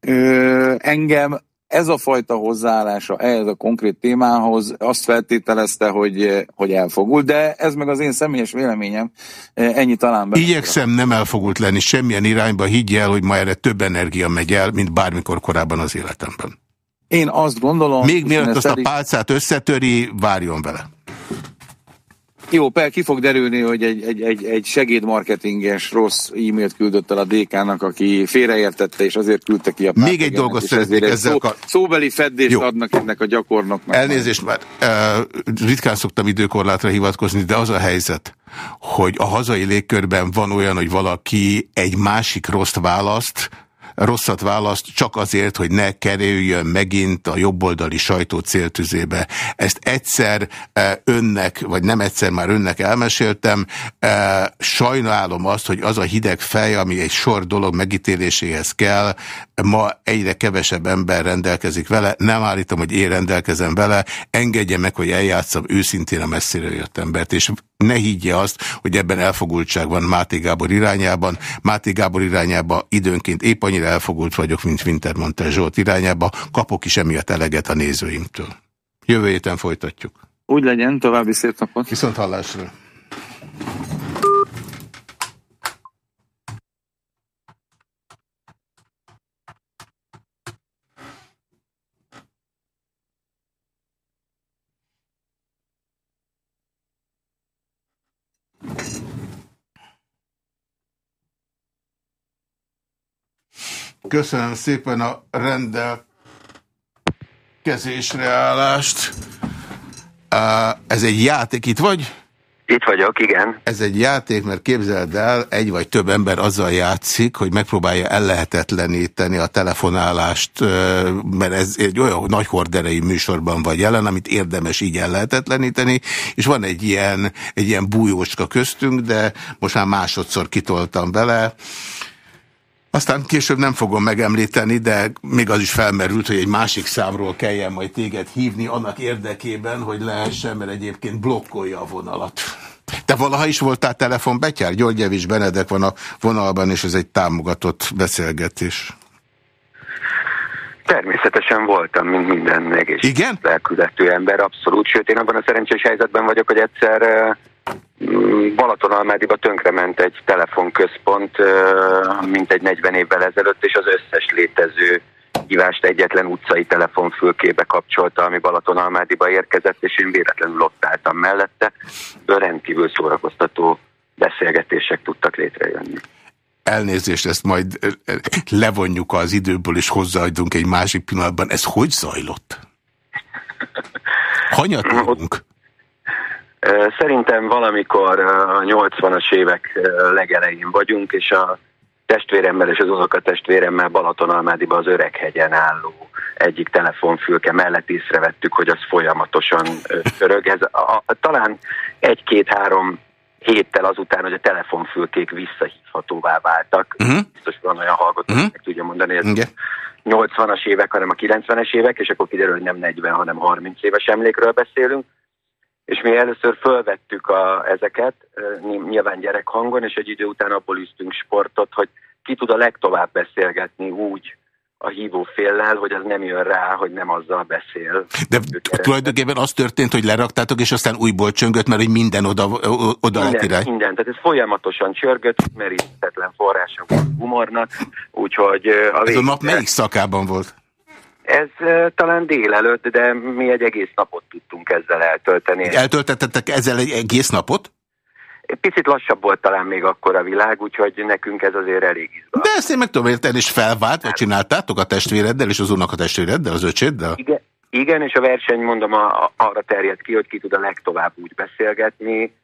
Ö, engem ez a fajta hozzáállása ehhez a konkrét témához azt feltételezte, hogy, hogy elfogult, de ez meg az én személyes véleményem, ennyi talán be. Igyekszem nem elfogult lenni semmilyen irányba, higgy el, hogy ma erre több energia megy el, mint bármikor korábban az életemben. Én azt gondolom... Még mielőtt azt a pálcát összetöri, várjon vele. Jó, per ki fog derülni, hogy egy, egy, egy, egy segédmarketinges rossz e-mailt küldött el a DK-nak, aki félreértette, és azért küldte ki a párt. Még egy dolgot szeretnék ezzel szó, akar... Szóbeli feddést Jó. adnak ennek a gyakornoknak. Elnézést már, uh, ritkán szoktam időkorlátra hivatkozni, de az a helyzet, hogy a hazai légkörben van olyan, hogy valaki egy másik rossz választ, rosszat választ csak azért, hogy ne kerüljön megint a jobboldali sajtó céltüzébe. Ezt egyszer e, önnek, vagy nem egyszer már önnek elmeséltem. E, sajnálom azt, hogy az a hideg fej, ami egy sor dolog megítéléséhez kell, ma egyre kevesebb ember rendelkezik vele. Nem állítom, hogy én rendelkezem vele. Engedje meg, hogy eljátszam őszintén a messzire jött embert. És ne higgye azt, hogy ebben elfogultság van Máté Gábor irányában. Máté Gábor irányába időnként épp annyira elfogult vagyok, mint Wintermantel Zsolt irányába. Kapok is emiatt eleget a nézőimtől. Jövő héten folytatjuk. Úgy legyen, további szép napot. Viszont hallásra. Köszönöm szépen a rendelkezésre állást. Ez egy játék, itt vagy? Itt vagyok, igen. Ez egy játék, mert képzeld el, egy vagy több ember azzal játszik, hogy megpróbálja ellehetetleníteni a telefonálást, mert ez egy olyan nagy horderei műsorban vagy jelen, amit érdemes így ellehetetleníteni, és van egy ilyen, egy ilyen bújócska köztünk, de most már másodszor kitoltam bele. Aztán később nem fogom megemlíteni, de még az is felmerült, hogy egy másik számról kelljen majd téged hívni annak érdekében, hogy lehessen, mert egyébként blokkolja a vonalat. Te valaha is voltál telefonbetyár? György Evics Benedek van a vonalban, és ez egy támogatott beszélgetés. Természetesen voltam, mint minden egész Igen? lelkületű ember, abszolút. Sőt, én abban a szerencsés helyzetben vagyok, hogy egyszer Balatonalmádiba tönkrement egy telefonközpont, mint egy 40 évvel ezelőtt, és az összes létező hívást egyetlen utcai telefonfülkébe kapcsolta, ami Balatonalmádiba érkezett, és én véletlenül ott álltam mellette. Rendkívül szórakoztató beszélgetések tudtak létrejönni. Elnézést, ezt majd levonjuk az időből, és hozzáadjunk egy másik pillanatban. Ez hogy zajlott? Hanyatolunk? Szerintem valamikor a 80-as évek legelején vagyunk, és a testvéremmel és az unokatestvéremmel Balatonalmádiba az Öreghegyen álló egyik telefonfülke mellett észrevettük, hogy az folyamatosan örög. Ez a, a, talán egy-két-három héttel azután, hogy a telefonfülkék visszahívhatóvá váltak. Uh-huh. Biztos van olyan hallgató, uh-huh. meg tudja mondani, ez uh-huh. 80-as évek, hanem a 90-es évek, és akkor kiderül, hogy nem 40, hanem 30 éves emlékről beszélünk és mi először fölvettük a, ezeket, nyilván gyerekhangon, és egy idő után abból üztünk sportot, hogy ki tud a legtovább beszélgetni úgy a hívó féllel, hogy az nem jön rá, hogy nem azzal beszél. De tulajdonképpen az történt, hogy leraktátok, és aztán újból csöngött, mert hogy minden oda, oda minden, irány. Minden, tehát ez folyamatosan csörgött, merítetlen forrása humornak, úgyhogy... A ez a nap melyik szakában volt? Ez talán délelőtt, de mi egy egész napot tudtunk ezzel eltölteni. Eltöltettetek ezzel egy egész napot? Picit lassabb volt talán még akkor a világ, úgyhogy nekünk ez azért elég izgalmas. De ezt én meg tudom érteni, és felvált, vagy csináltátok a testvéreddel, és az a testvéreddel, az öcséddel? Igen, igen, és a verseny, mondom, a, arra terjed ki, hogy ki tud a legtovább úgy beszélgetni,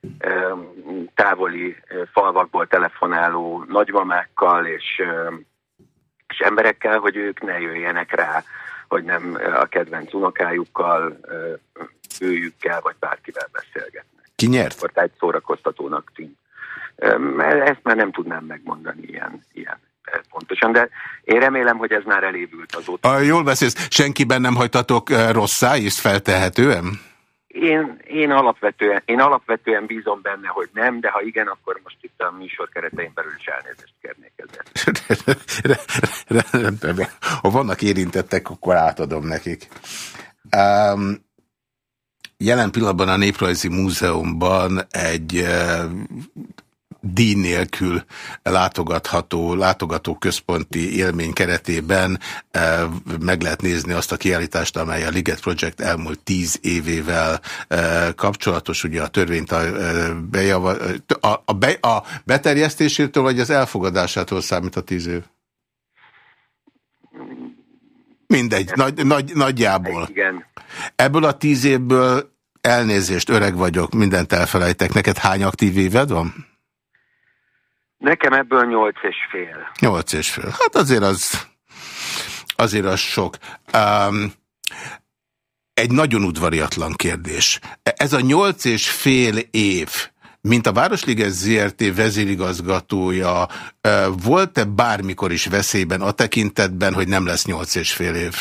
távoli falvakból telefonáló nagymamákkal, és és emberekkel, hogy ők ne jöjjenek rá, hogy nem a kedvenc unokájukkal, őjükkel vagy bárkivel beszélgetnek. Ki nyert? Egy szórakoztatónak tűnt. Ezt már nem tudnám megmondani ilyen, ilyen pontosan, de én remélem, hogy ez már elévült azóta. A, jól beszélsz, senkiben nem hagytatok rossz és feltehetően? Én, én, alapvetően, én alapvetően bízom benne, hogy nem, de ha igen, akkor most itt a műsor keretein belül is elnézést kérnék ezért. ha vannak érintettek, akkor átadom nekik. Um, jelen pillanatban a Néprajzi Múzeumban egy díj nélkül látogatható, látogatóközponti élmény keretében eh, meg lehet nézni azt a kiállítást, amely a Liget Project elmúlt tíz évével eh, kapcsolatos, ugye a törvényt a, eh, bejava, a, a, be, a beterjesztésétől vagy az elfogadásától számít a tíz év? Mindegy, nagy, nagy, nagyjából. Igen. Ebből a tíz évből elnézést, öreg vagyok, mindent elfelejtek. Neked hány aktív éved van? Nekem ebből nyolc és fél. Nyolc és fél. Hát azért az, azért az sok. Um, egy nagyon udvariatlan kérdés. Ez a nyolc és fél év, mint a Városliges ZRT vezérigazgatója, volt-e bármikor is veszélyben a tekintetben, hogy nem lesz nyolc és fél év?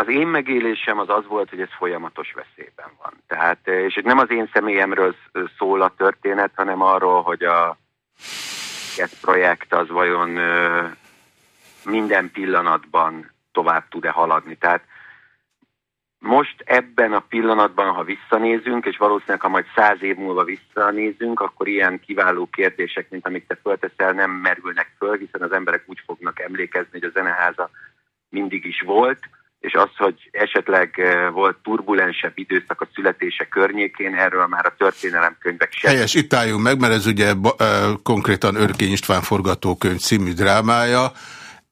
Az én megélésem az az volt, hogy ez folyamatos veszélyben van. Tehát, eh, és nem az én személyemről szól a történet, hanem arról, hogy a két projekt az vajon eh, minden pillanatban tovább tud-e haladni. Tehát most ebben a pillanatban, ha visszanézünk, és valószínűleg, ha majd száz év múlva visszanézünk, akkor ilyen kiváló kérdések, mint amit te fölteszel, nem merülnek föl, hiszen az emberek úgy fognak emlékezni, hogy a zeneháza mindig is volt, és az, hogy esetleg eh, volt turbulensebb időszak a születése környékén, erről már a történelemkönyvek sem. Helyes, itt álljunk meg, mert ez ugye uh, konkrétan Örkény István forgatókönyv című drámája.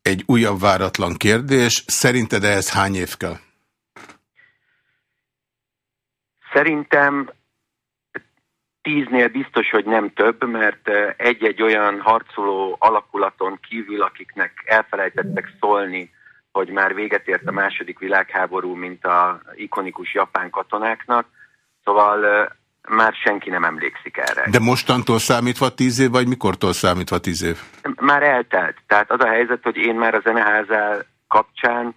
Egy újabb váratlan kérdés. Szerinted ehhez hány év kell? Szerintem tíznél biztos, hogy nem több, mert egy-egy olyan harcoló alakulaton kívül, akiknek elfelejtettek szólni, hogy már véget ért a második világháború, mint a ikonikus japán katonáknak, szóval már senki nem emlékszik erre. De mostantól számítva tíz év, vagy mikortól számítva tíz év? Már eltelt. Tehát az a helyzet, hogy én már a zeneházál kapcsán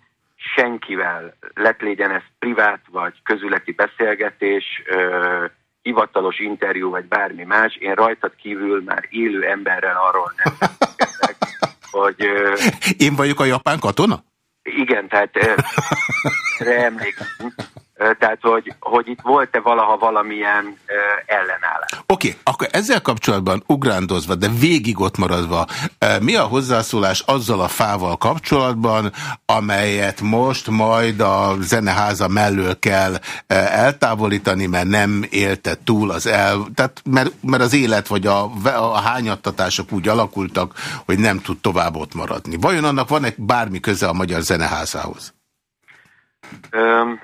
senkivel, lett legyen ez privát vagy közületi beszélgetés, hivatalos interjú, vagy bármi más, én rajtad kívül már élő emberrel arról nem hogy... Én vagyok a japán katona? Igen, tehát erre emlékszem. Tehát, hogy, hogy itt volt-e valaha valamilyen ellenállás. Oké, okay, akkor ezzel kapcsolatban ugrándozva, de végig ott maradva, mi a hozzászólás azzal a fával kapcsolatban, amelyet most majd a zeneháza mellől kell eltávolítani, mert nem élte túl az el, tehát mert, mert az élet vagy a, a hányattatások úgy alakultak, hogy nem tud tovább ott maradni. Vajon annak van-e bármi köze a Magyar Zeneházához? Um,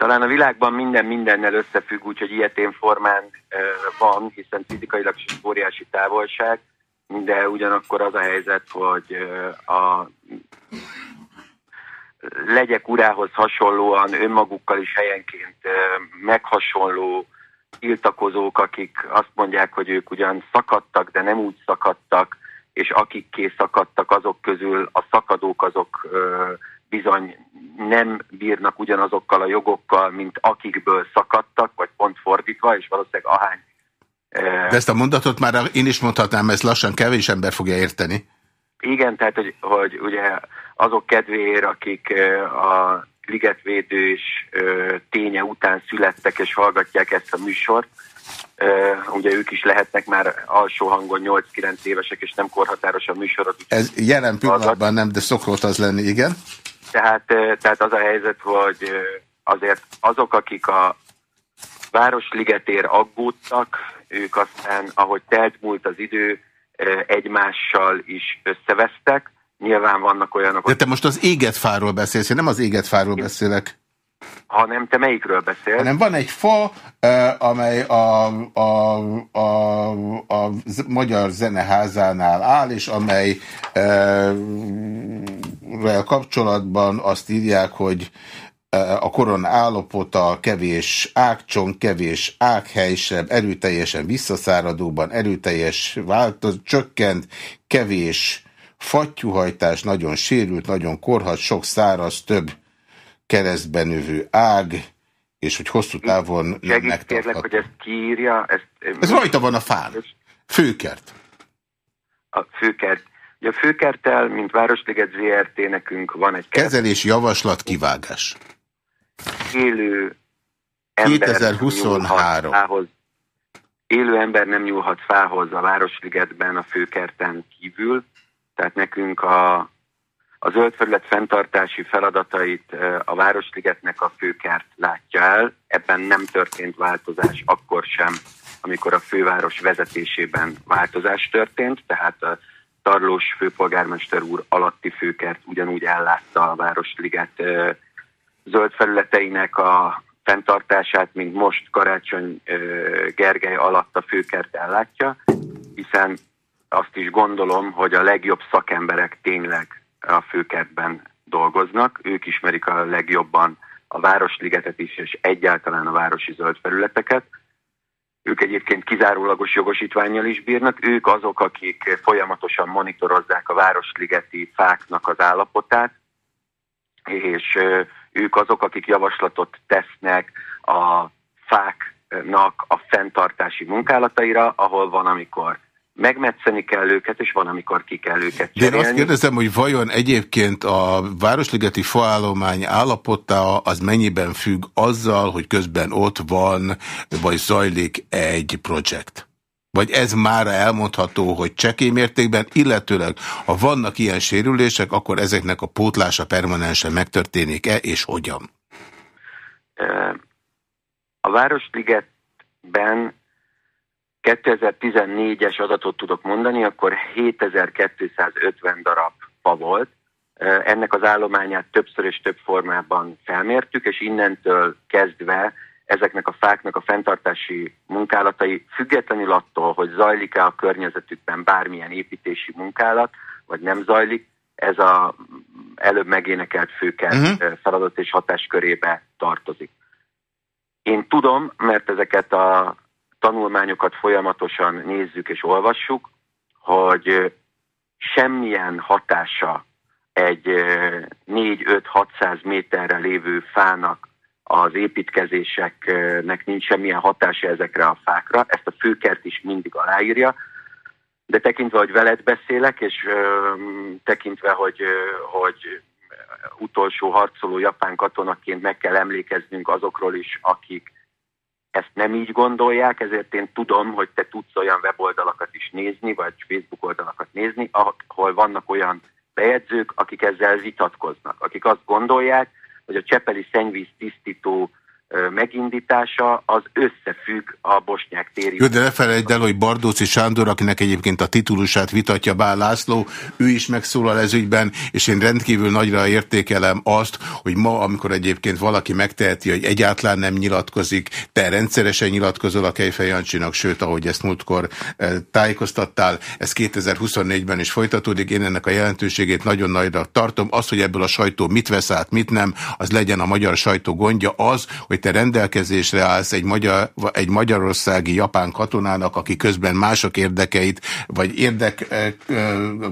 talán a világban minden mindennel összefügg, úgyhogy ilyetén formán van, hiszen fizikailag is óriási távolság, de ugyanakkor az a helyzet, hogy a legyek urához hasonlóan önmagukkal is helyenként meghasonló tiltakozók, akik azt mondják, hogy ők ugyan szakadtak, de nem úgy szakadtak, és akik szakadtak, azok közül a szakadók azok bizony nem bírnak ugyanazokkal a jogokkal, mint akikből szakadtak, vagy pont fordítva, és valószínűleg ahány. De ezt a mondatot már én is mondhatnám, ezt lassan kevés ember fogja érteni. Igen, tehát, hogy, hogy ugye azok kedvéért, akik a ligetvédős ténye után születtek és hallgatják ezt a műsort, ugye ők is lehetnek már alsó hangon 8-9 évesek, és nem korhatáros a műsorot. Ez jelen pillanatban nem, de szokott az lenni, igen? Tehát, tehát az a helyzet, hogy azért azok, akik a Városligetér aggódtak, ők aztán, ahogy telt múlt az idő, egymással is összevesztek. Nyilván vannak olyanok... De te most az égetfáról beszélsz, én nem az égetfáról beszélek. Ha nem, te melyikről beszélsz? Hanem van egy fa, amely a, a, a, a Magyar Zeneházánál áll, és amely kapcsolatban azt írják, hogy a koron állapota kevés ágcson, kevés ághelysebb, erőteljesen visszaszáradóban, erőteljes változ, csökkent, kevés fattyúhajtás, nagyon sérült, nagyon korhat, sok száraz, több keresztben növő ág, és hogy hosszú távon nem megtartható. hogy ezt kiírja. Ezt, Ez rajta van a fán. Főkert. A főkert. A főkerttel, mint Városliget ZRT, nekünk van egy kert. Kezelés javaslat kivágás. Élő ember 2023. Fához. Élő ember nem nyúlhat fához a Városligetben a főkerten kívül, tehát nekünk a a zöldfelület fenntartási feladatait a Városligetnek a főkert látja el. Ebben nem történt változás akkor sem, amikor a főváros vezetésében változás történt, tehát a Tarlós főpolgármester úr alatti főkert ugyanúgy ellátta a Városliget zöld felületeinek a fenntartását, mint most Karácsony Gergely alatt a főkert ellátja, hiszen azt is gondolom, hogy a legjobb szakemberek tényleg a főkertben dolgoznak, ők ismerik a legjobban a Városligetet is, és egyáltalán a városi zöld felületeket. Ők egyébként kizárólagos jogosítványjal is bírnak. Ők azok, akik folyamatosan monitorozzák a Városligeti fáknak az állapotát, és ők azok, akik javaslatot tesznek a fáknak a fenntartási munkálataira, ahol van, amikor megmetszeni kell őket, és van, amikor ki kell őket cserélni. De én azt kérdezem, hogy vajon egyébként a Városligeti faállomány állapota az mennyiben függ azzal, hogy közben ott van, vagy zajlik egy projekt? Vagy ez már elmondható, hogy csekély mértékben, illetőleg ha vannak ilyen sérülések, akkor ezeknek a pótlása permanensen megtörténik-e, és hogyan? A Városligetben 2014-es adatot tudok mondani, akkor 7250 darab fa volt. ennek az állományát többször és több formában felmértük, és innentől kezdve ezeknek a fáknak a fenntartási munkálatai függetlenül attól, hogy zajlik-e a környezetükben bármilyen építési munkálat, vagy nem zajlik, ez a előbb megénekelt főkert uh-huh. feladat és hatáskörébe tartozik. Én tudom, mert ezeket a tanulmányokat folyamatosan nézzük és olvassuk, hogy semmilyen hatása egy 4-5-600 méterre lévő fának az építkezéseknek nincs semmilyen hatása ezekre a fákra, ezt a főkert is mindig aláírja, de tekintve, hogy veled beszélek, és ö, tekintve, hogy, hogy utolsó harcoló japán katonaként meg kell emlékeznünk azokról is, akik ezt nem így gondolják, ezért én tudom, hogy te tudsz olyan weboldalakat is nézni, vagy Facebook oldalakat nézni, ahol vannak olyan bejegyzők, akik ezzel vitatkoznak, akik azt gondolják, hogy a Csepeli szennyvíz tisztító megindítása az összefügg a bosnyák téri. Jó, de ne felejtsd el, hogy Bardóci Sándor, akinek egyébként a titulusát vitatja Bál László, ő is megszólal ez ügyben, és én rendkívül nagyra értékelem azt, hogy ma, amikor egyébként valaki megteheti, hogy egyáltalán nem nyilatkozik, te rendszeresen nyilatkozol a Kejfej Jancsinak, sőt, ahogy ezt múltkor tájékoztattál, ez 2024-ben is folytatódik, én ennek a jelentőségét nagyon nagyra tartom. Az, hogy ebből a sajtó mit vesz át, mit nem, az legyen a magyar sajtó gondja, az, hogy te rendelkezésre állsz egy, magyar, egy magyarországi japán katonának, aki közben mások érdekeit, vagy érdek,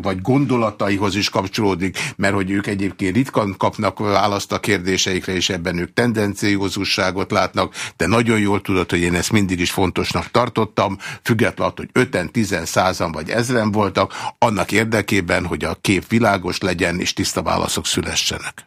vagy gondolataihoz is kapcsolódik, mert hogy ők egyébként ritkan kapnak választ a kérdéseikre, és ebben ők tendenciózusságot látnak, de nagyon jól tudod, hogy én ezt mindig is fontosnak tartottam, függetlenül, hogy öten, tizen, százan vagy ezren voltak, annak érdekében, hogy a kép világos legyen, és tiszta válaszok szülessenek.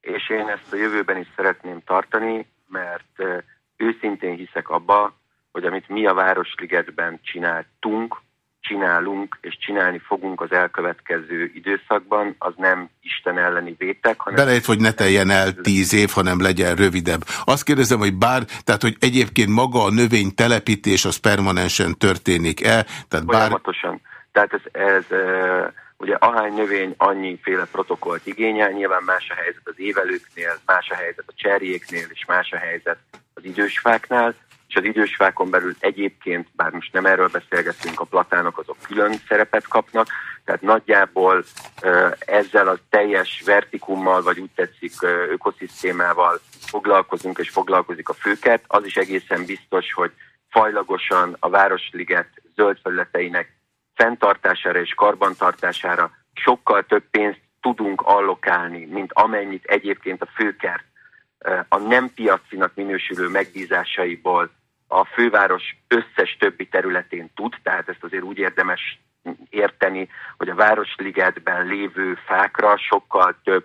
És én ezt a jövőben is szeretném tartani, mert őszintén hiszek abba, hogy amit mi a Városligetben csináltunk, csinálunk és csinálni fogunk az elkövetkező időszakban, az nem Isten elleni vétek, hanem... Belejött, hogy ne teljen el tíz év, hanem legyen rövidebb. Azt kérdezem, hogy bár, tehát hogy egyébként maga a növény telepítés az permanensen történik-e? Tehát bár... Folyamatosan. Tehát ez, ez Ugye ahány növény annyiféle protokollt igényel, nyilván más a helyzet az évelőknél, más a helyzet a cserjéknél, és más a helyzet az idősfáknál, és az idősfákon belül egyébként, bár most nem erről beszélgetünk, a platánok azok külön szerepet kapnak, tehát nagyjából ezzel a teljes vertikummal, vagy úgy tetszik ökoszisztémával foglalkozunk, és foglalkozik a főket. Az is egészen biztos, hogy fajlagosan a Városliget zöld felületeinek fenntartására és karbantartására sokkal több pénzt tudunk allokálni, mint amennyit egyébként a főkert a nem piacinak minősülő megbízásaiból a főváros összes többi területén tud, tehát ezt azért úgy érdemes érteni, hogy a Városligetben lévő fákra sokkal több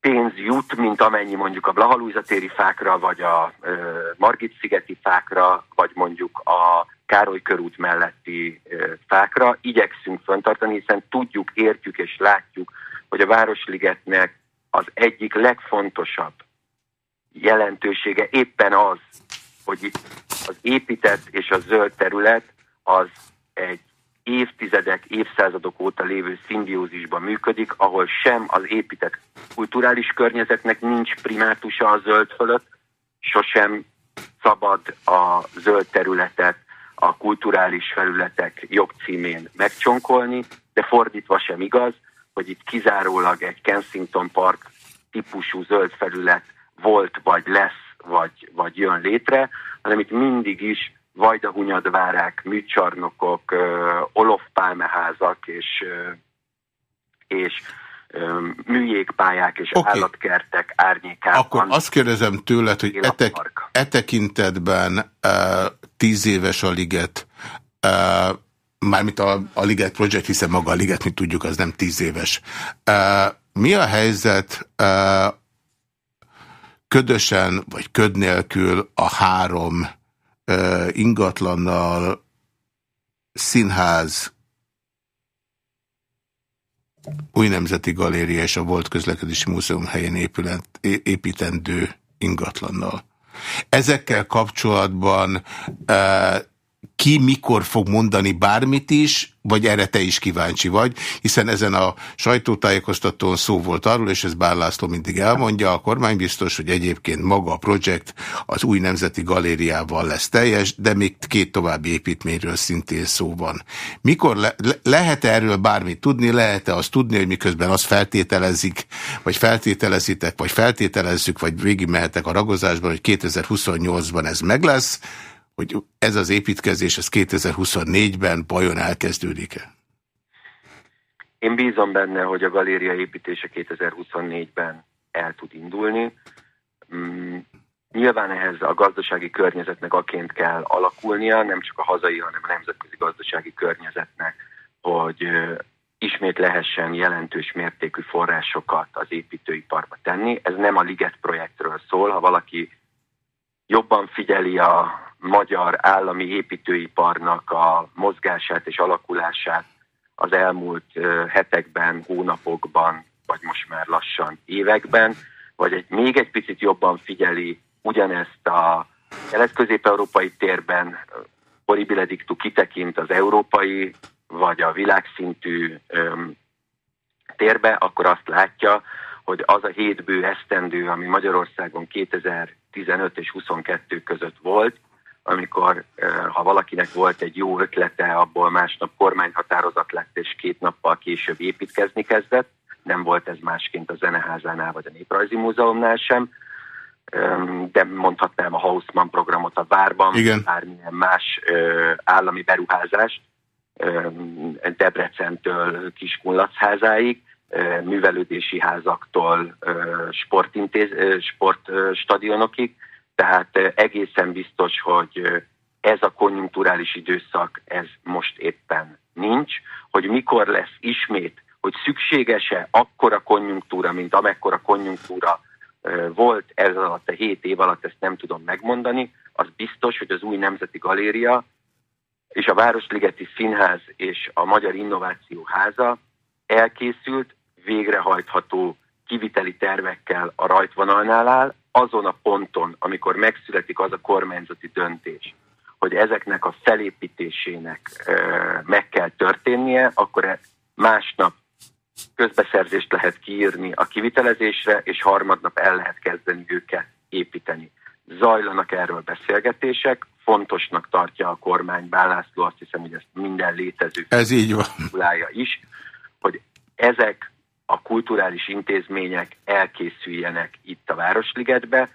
pénz jut, mint amennyi mondjuk a Blahalújzatéri fákra, vagy a Margit-szigeti fákra, vagy mondjuk a Károly körút melletti fákra. Igyekszünk föntartani, hiszen tudjuk, értjük és látjuk, hogy a Városligetnek az egyik legfontosabb jelentősége éppen az, hogy itt az épített és a zöld terület az egy évtizedek, évszázadok óta lévő szimbiózisban működik, ahol sem az épített kulturális környezetnek nincs primátusa a zöld fölött, sosem szabad a zöld területet a kulturális felületek jogcímén megcsonkolni, de fordítva sem igaz, hogy itt kizárólag egy Kensington Park típusú zöld felület volt, vagy lesz, vagy, vagy jön létre, hanem itt mindig is vajdahunyadvárák, műcsarnokok, olofpálmeházak és, és műjégpályák és okay. állatkertek árnyékában. Akkor azt kérdezem tőled, hogy e, tek, e tekintetben uh, tíz éves a liget, uh, mármint a, a Liget Project, hiszen maga a Liget, mint tudjuk, az nem tíz éves. Uh, mi a helyzet uh, ködösen vagy köd nélkül a három uh, ingatlannal színház, új nemzeti galéria és a volt közlekedési múzeum helyén épület, építendő ingatlannal. Ezekkel kapcsolatban e, ki mikor fog mondani bármit is, vagy erre te is kíváncsi vagy, hiszen ezen a sajtótájékoztatón szó volt arról, és ez Bár László mindig elmondja, a kormánybiztos, hogy egyébként maga a projekt az új nemzeti galériával lesz teljes, de még két további építményről szintén szó van. Mikor le, le, lehet -e erről bármit tudni, lehet-e azt tudni, hogy miközben azt feltételezik, vagy feltételezitek, vagy feltételezzük, vagy végigmehetek a ragozásban, hogy 2028-ban ez meg lesz, hogy ez az építkezés ez 2024-ben bajon elkezdődik-e? Én bízom benne, hogy a galéria építése 2024-ben el tud indulni. Mm, nyilván ehhez a gazdasági környezetnek aként kell alakulnia, nem csak a hazai, hanem a nemzetközi gazdasági környezetnek, hogy ismét lehessen jelentős mértékű forrásokat az építőiparba tenni. Ez nem a Liget projektről szól, ha valaki jobban figyeli a magyar állami építőiparnak a mozgását és alakulását az elmúlt hetekben, hónapokban, vagy most már lassan években, vagy egy, még egy picit jobban figyeli ugyanezt a kelet-közép-európai térben, Horribilediktu kitekint az európai vagy a világszintű öm, térbe, akkor azt látja, hogy az a hétbő esztendő, ami Magyarországon 2015 és 22 között volt, amikor ha valakinek volt egy jó ötlete, abból másnap kormányhatározat lett, és két nappal később építkezni kezdett. Nem volt ez másként a Zeneházánál vagy a Néprajzi Múzeumnál sem, de mondhatnám a Hausmann programot a Várban, Igen. bármilyen más állami beruházást, Debrecentől Kiskunlachházáig, művelődési házaktól sportintéz, sportstadionokig, tehát egészen biztos, hogy ez a konjunkturális időszak, ez most éppen nincs, hogy mikor lesz ismét, hogy szükséges-e akkora konjunktúra, mint amekkora konjunktúra volt ez alatt a hét év alatt, ezt nem tudom megmondani, az biztos, hogy az új Nemzeti Galéria és a Városligeti Színház és a Magyar Innováció Háza elkészült, végrehajtható kiviteli tervekkel a rajtvonalnál áll, azon a ponton, amikor megszületik az a kormányzati döntés, hogy ezeknek a felépítésének meg kell történnie, akkor e másnap közbeszerzést lehet kiírni a kivitelezésre, és harmadnap el lehet kezdeni őket építeni. Zajlanak erről beszélgetések, fontosnak tartja a kormány, Bálászló, azt hiszem, hogy ezt minden létező Ez így van. is, hogy ezek a kulturális intézmények elkészüljenek itt a Városligetbe.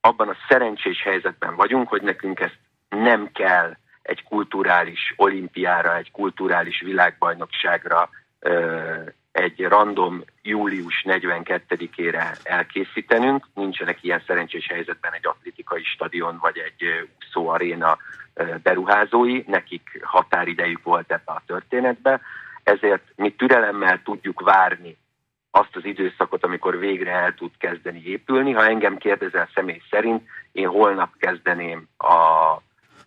Abban a szerencsés helyzetben vagyunk, hogy nekünk ezt nem kell egy kulturális olimpiára, egy kulturális világbajnokságra, egy random július 42-ére elkészítenünk. Nincsenek ilyen szerencsés helyzetben egy atlétikai stadion vagy egy úszó aréna beruházói, nekik határidejük volt ebbe a történetbe, ezért mi türelemmel tudjuk várni azt az időszakot, amikor végre el tud kezdeni épülni. Ha engem kérdezel személy szerint, én holnap kezdeném a,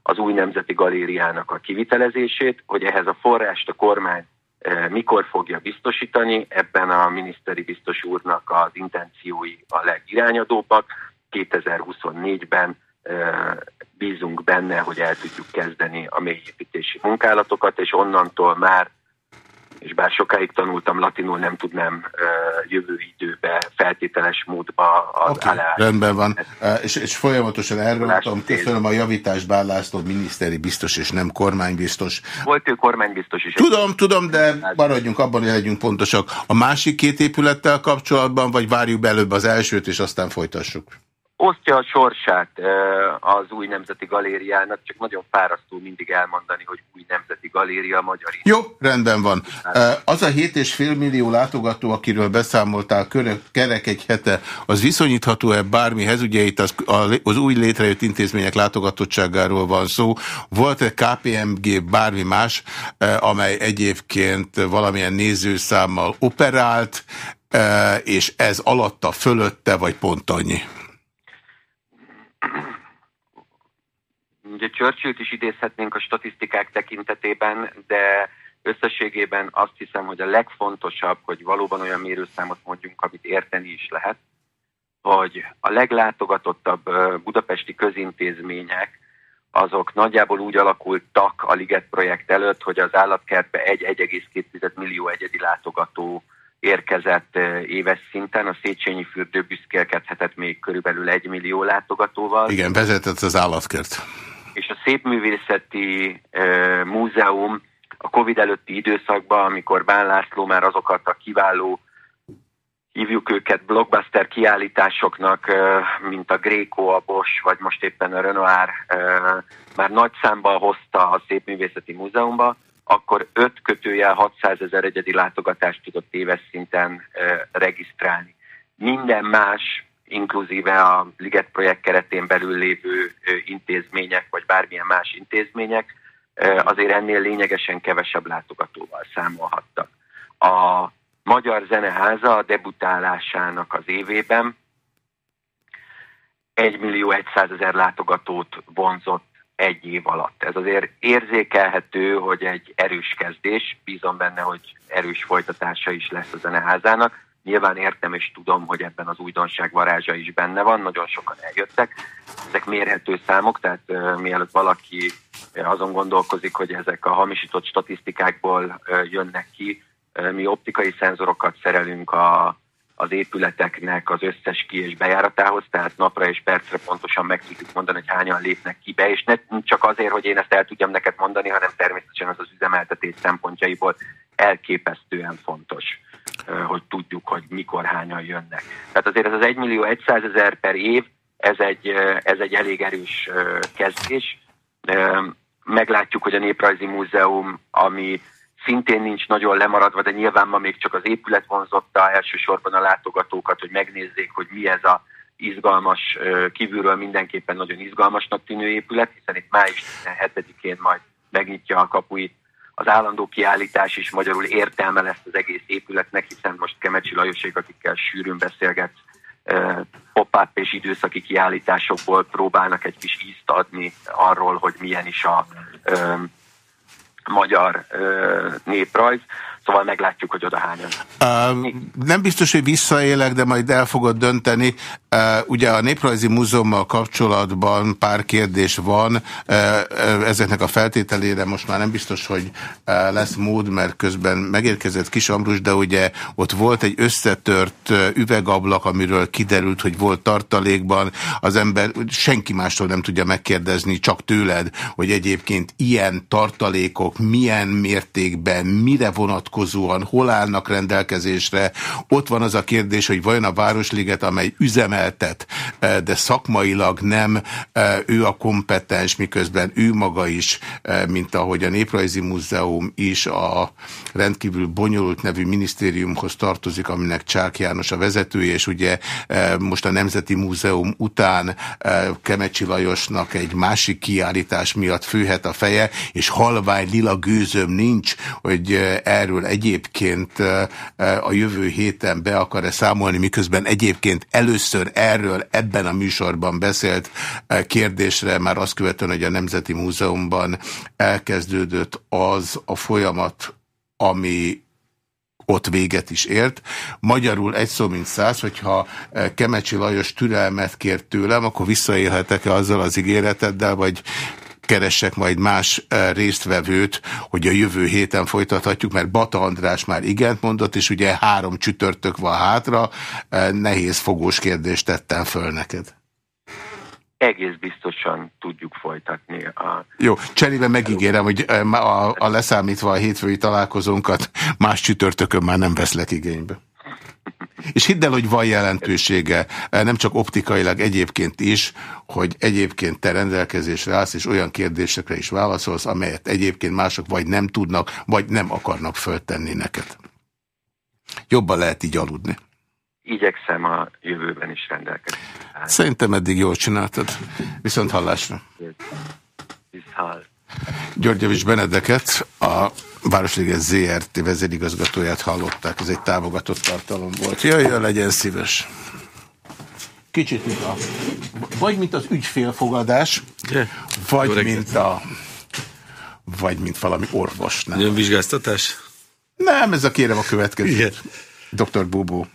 az új nemzeti galériának a kivitelezését, hogy ehhez a forrást a kormány e, mikor fogja biztosítani, ebben a miniszteri biztos úrnak az intenciói a legirányadóbbak. 2024-ben e, bízunk benne, hogy el tudjuk kezdeni a mélyépítési munkálatokat, és onnantól már és bár sokáig tanultam latinul, nem tudnám jövő időbe, feltételes módba az okay, Rendben van, és, és folyamatosan erről mondtam, köszönöm a javítást, bár László miniszteri biztos, és nem kormánybiztos. Volt ő kormánybiztos is. Tudom, tudom, de maradjunk abban, hogy legyünk pontosak. A másik két épülettel kapcsolatban, vagy várjuk előbb az elsőt, és aztán folytassuk? Osztja a sorsát az új nemzeti galériának, csak nagyon fárasztó mindig elmondani, hogy új nemzeti galéria magyar. Jó, rendben van. Az a 7,5 millió látogató, akiről beszámoltál kerek egy hete, az viszonyítható-e bármihez? Ugye itt az, az új létrejött intézmények látogatottságáról van szó. Volt-e KPMG bármi más, amely egyébként valamilyen nézőszámmal operált, és ez alatta, fölötte, vagy pont annyi? Ugye Churchill-t is idézhetnénk a statisztikák tekintetében, de összességében azt hiszem, hogy a legfontosabb, hogy valóban olyan mérőszámot mondjunk, amit érteni is lehet, hogy a leglátogatottabb budapesti közintézmények azok nagyjából úgy alakultak a Liget projekt előtt, hogy az állatkertbe egy 1,2 millió egyedi látogató érkezett éves szinten, a Széchenyi fürdő büszkélkedhetett még körülbelül egy millió látogatóval. Igen, vezetett az állatkert. És a Szépművészeti Múzeum a Covid előtti időszakban, amikor Bán László már azokat a kiváló hívjuk őket blockbuster kiállításoknak, mint a Gréco, a Bosch, vagy most éppen a Renoir már nagy számban hozta a Szépművészeti Múzeumba, akkor 5 kötőjel 600 ezer egyedi látogatást tudott éves szinten regisztrálni. Minden más, inkluzíve a Liget projekt keretén belül lévő intézmények, vagy bármilyen más intézmények, azért ennél lényegesen kevesebb látogatóval számolhattak. A Magyar Zeneháza a debutálásának az évében 1 millió 100 ezer látogatót vonzott egy év alatt. Ez azért érzékelhető, hogy egy erős kezdés, bízom benne, hogy erős folytatása is lesz a zeneházának. Nyilván értem és tudom, hogy ebben az újdonság varázsa is benne van, nagyon sokan eljöttek. Ezek mérhető számok, tehát uh, mielőtt valaki azon gondolkozik, hogy ezek a hamisított statisztikákból uh, jönnek ki, mi optikai szenzorokat szerelünk a, az épületeknek az összes ki- és bejáratához, tehát napra és percre pontosan meg tudjuk mondani, hogy hányan lépnek ki be, és ne csak azért, hogy én ezt el tudjam neked mondani, hanem természetesen az az üzemeltetés szempontjaiból elképesztően fontos, hogy tudjuk, hogy mikor hányan jönnek. Tehát azért ez az 1 millió 100 ezer per év, ez egy, ez egy elég erős kezdés. Meglátjuk, hogy a Néprajzi Múzeum, ami szintén nincs nagyon lemaradva, de nyilván ma még csak az épület vonzotta elsősorban a látogatókat, hogy megnézzék, hogy mi ez a izgalmas, kívülről mindenképpen nagyon izgalmasnak tűnő épület, hiszen itt május 17-én majd megnyitja a kapuit az állandó kiállítás is magyarul értelme lesz az egész épületnek, hiszen most Kemecsi Lajosék, akikkel sűrűn beszélget, pop-up és időszaki kiállításokból próbálnak egy kis ízt adni arról, hogy milyen is a magyar néprajz, szóval meglátjuk, hogy oda hányan. Uh, nem biztos, hogy visszaélek, de majd el fogod dönteni. Uh, ugye a Néprajzi Múzeummal kapcsolatban pár kérdés van, uh, ezeknek a feltételére most már nem biztos, hogy uh, lesz mód, mert közben megérkezett Kis Ambrus, de ugye ott volt egy összetört üvegablak, amiről kiderült, hogy volt tartalékban. Az ember senki mástól nem tudja megkérdezni, csak tőled, hogy egyébként ilyen tartalékok milyen mértékben, mire vonatkozóan, hol állnak rendelkezésre. Ott van az a kérdés, hogy vajon a Városliget, amely üzemeltet, eh, de szakmailag nem eh, ő a kompetens, miközben ő maga is, eh, mint ahogy a Néprajzi Múzeum is a rendkívül bonyolult nevű minisztériumhoz tartozik, aminek Csák János a vezetője, és ugye most a Nemzeti Múzeum után Kemecsi Lajosnak egy másik kiállítás miatt főhet a feje, és halvány lila gőzöm nincs, hogy erről egyébként a jövő héten be akar-e számolni, miközben egyébként először erről ebben a műsorban beszélt kérdésre már azt követően, hogy a Nemzeti Múzeumban elkezdődött az a folyamat, ami ott véget is ért. Magyarul egy szó mint száz, hogyha Kemecsi Lajos türelmet kért tőlem, akkor visszaélhetek-e azzal az ígéreteddel, vagy keressek majd más eh, résztvevőt, hogy a jövő héten folytathatjuk, mert Bata András már igent mondott, és ugye három csütörtök van hátra, eh, nehéz fogós kérdést tettem föl neked. Egész biztosan tudjuk folytatni. A... Jó, cserébe megígérem, hogy eh, a, a leszámítva a hétfői találkozónkat más csütörtökön már nem veszlek igénybe. És hidd el, hogy van jelentősége, nem csak optikailag egyébként is, hogy egyébként te rendelkezésre állsz, és olyan kérdésekre is válaszolsz, amelyet egyébként mások vagy nem tudnak, vagy nem akarnak föltenni neked. Jobban lehet így aludni. Igyekszem a jövőben is rendelkezni. Szerintem eddig jól csináltad. Viszont hallásra. Viszont. Györgyevics Benedeket, a Városliges ZRT vezérigazgatóját hallották, ez egy támogatott tartalom volt. Jöjjön, legyen szíves. Kicsit mint a, vagy mint az ügyfélfogadás, vagy mint a, vagy mint valami orvos. Nem. Jön vizsgáztatás? Nem, ez a kérem a következő. Igen. Dr. Bubó.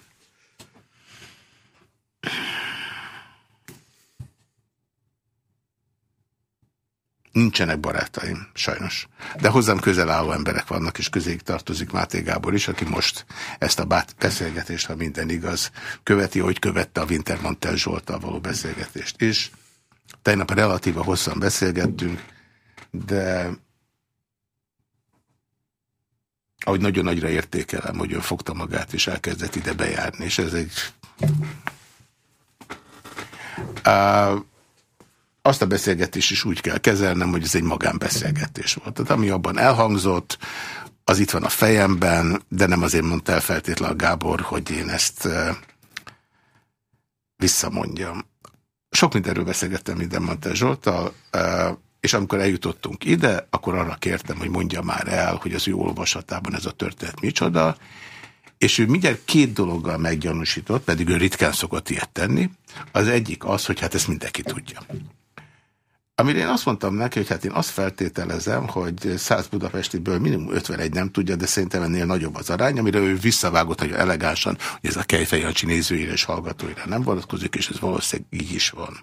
Nincsenek barátaim, sajnos. De hozzám közel álló emberek vannak, és közéig tartozik Máté Gábor is, aki most ezt a beszélgetést, ha minden igaz, követi, hogy követte a Wintermantel Zsoltal való beszélgetést is. Tegnap relatíva hosszan beszélgettünk, de ahogy nagyon nagyra értékelem, hogy ő fogta magát, és elkezdett ide bejárni, és ez egy... Uh, azt a beszélgetést is úgy kell kezelnem, hogy ez egy magánbeszélgetés volt. Tehát ami abban elhangzott, az itt van a fejemben, de nem azért mondta el feltétlenül Gábor, hogy én ezt visszamondjam. Sok mindenről beszélgettem mondta Zsoltal, és amikor eljutottunk ide, akkor arra kértem, hogy mondja már el, hogy az ő olvasatában ez a történet micsoda, és ő mindjárt két dologgal meggyanúsított, pedig ő ritkán szokott ilyet tenni. Az egyik az, hogy hát ezt mindenki tudja. Amire én azt mondtam neki, hogy hát én azt feltételezem, hogy 100 budapestiből minimum 51 nem tudja, de szerintem ennél nagyobb az arány, amire ő visszavágott nagyon elegánsan, hogy ez a Kejfejancsi nézőire és hallgatóira nem vonatkozik, és ez valószínűleg így is van.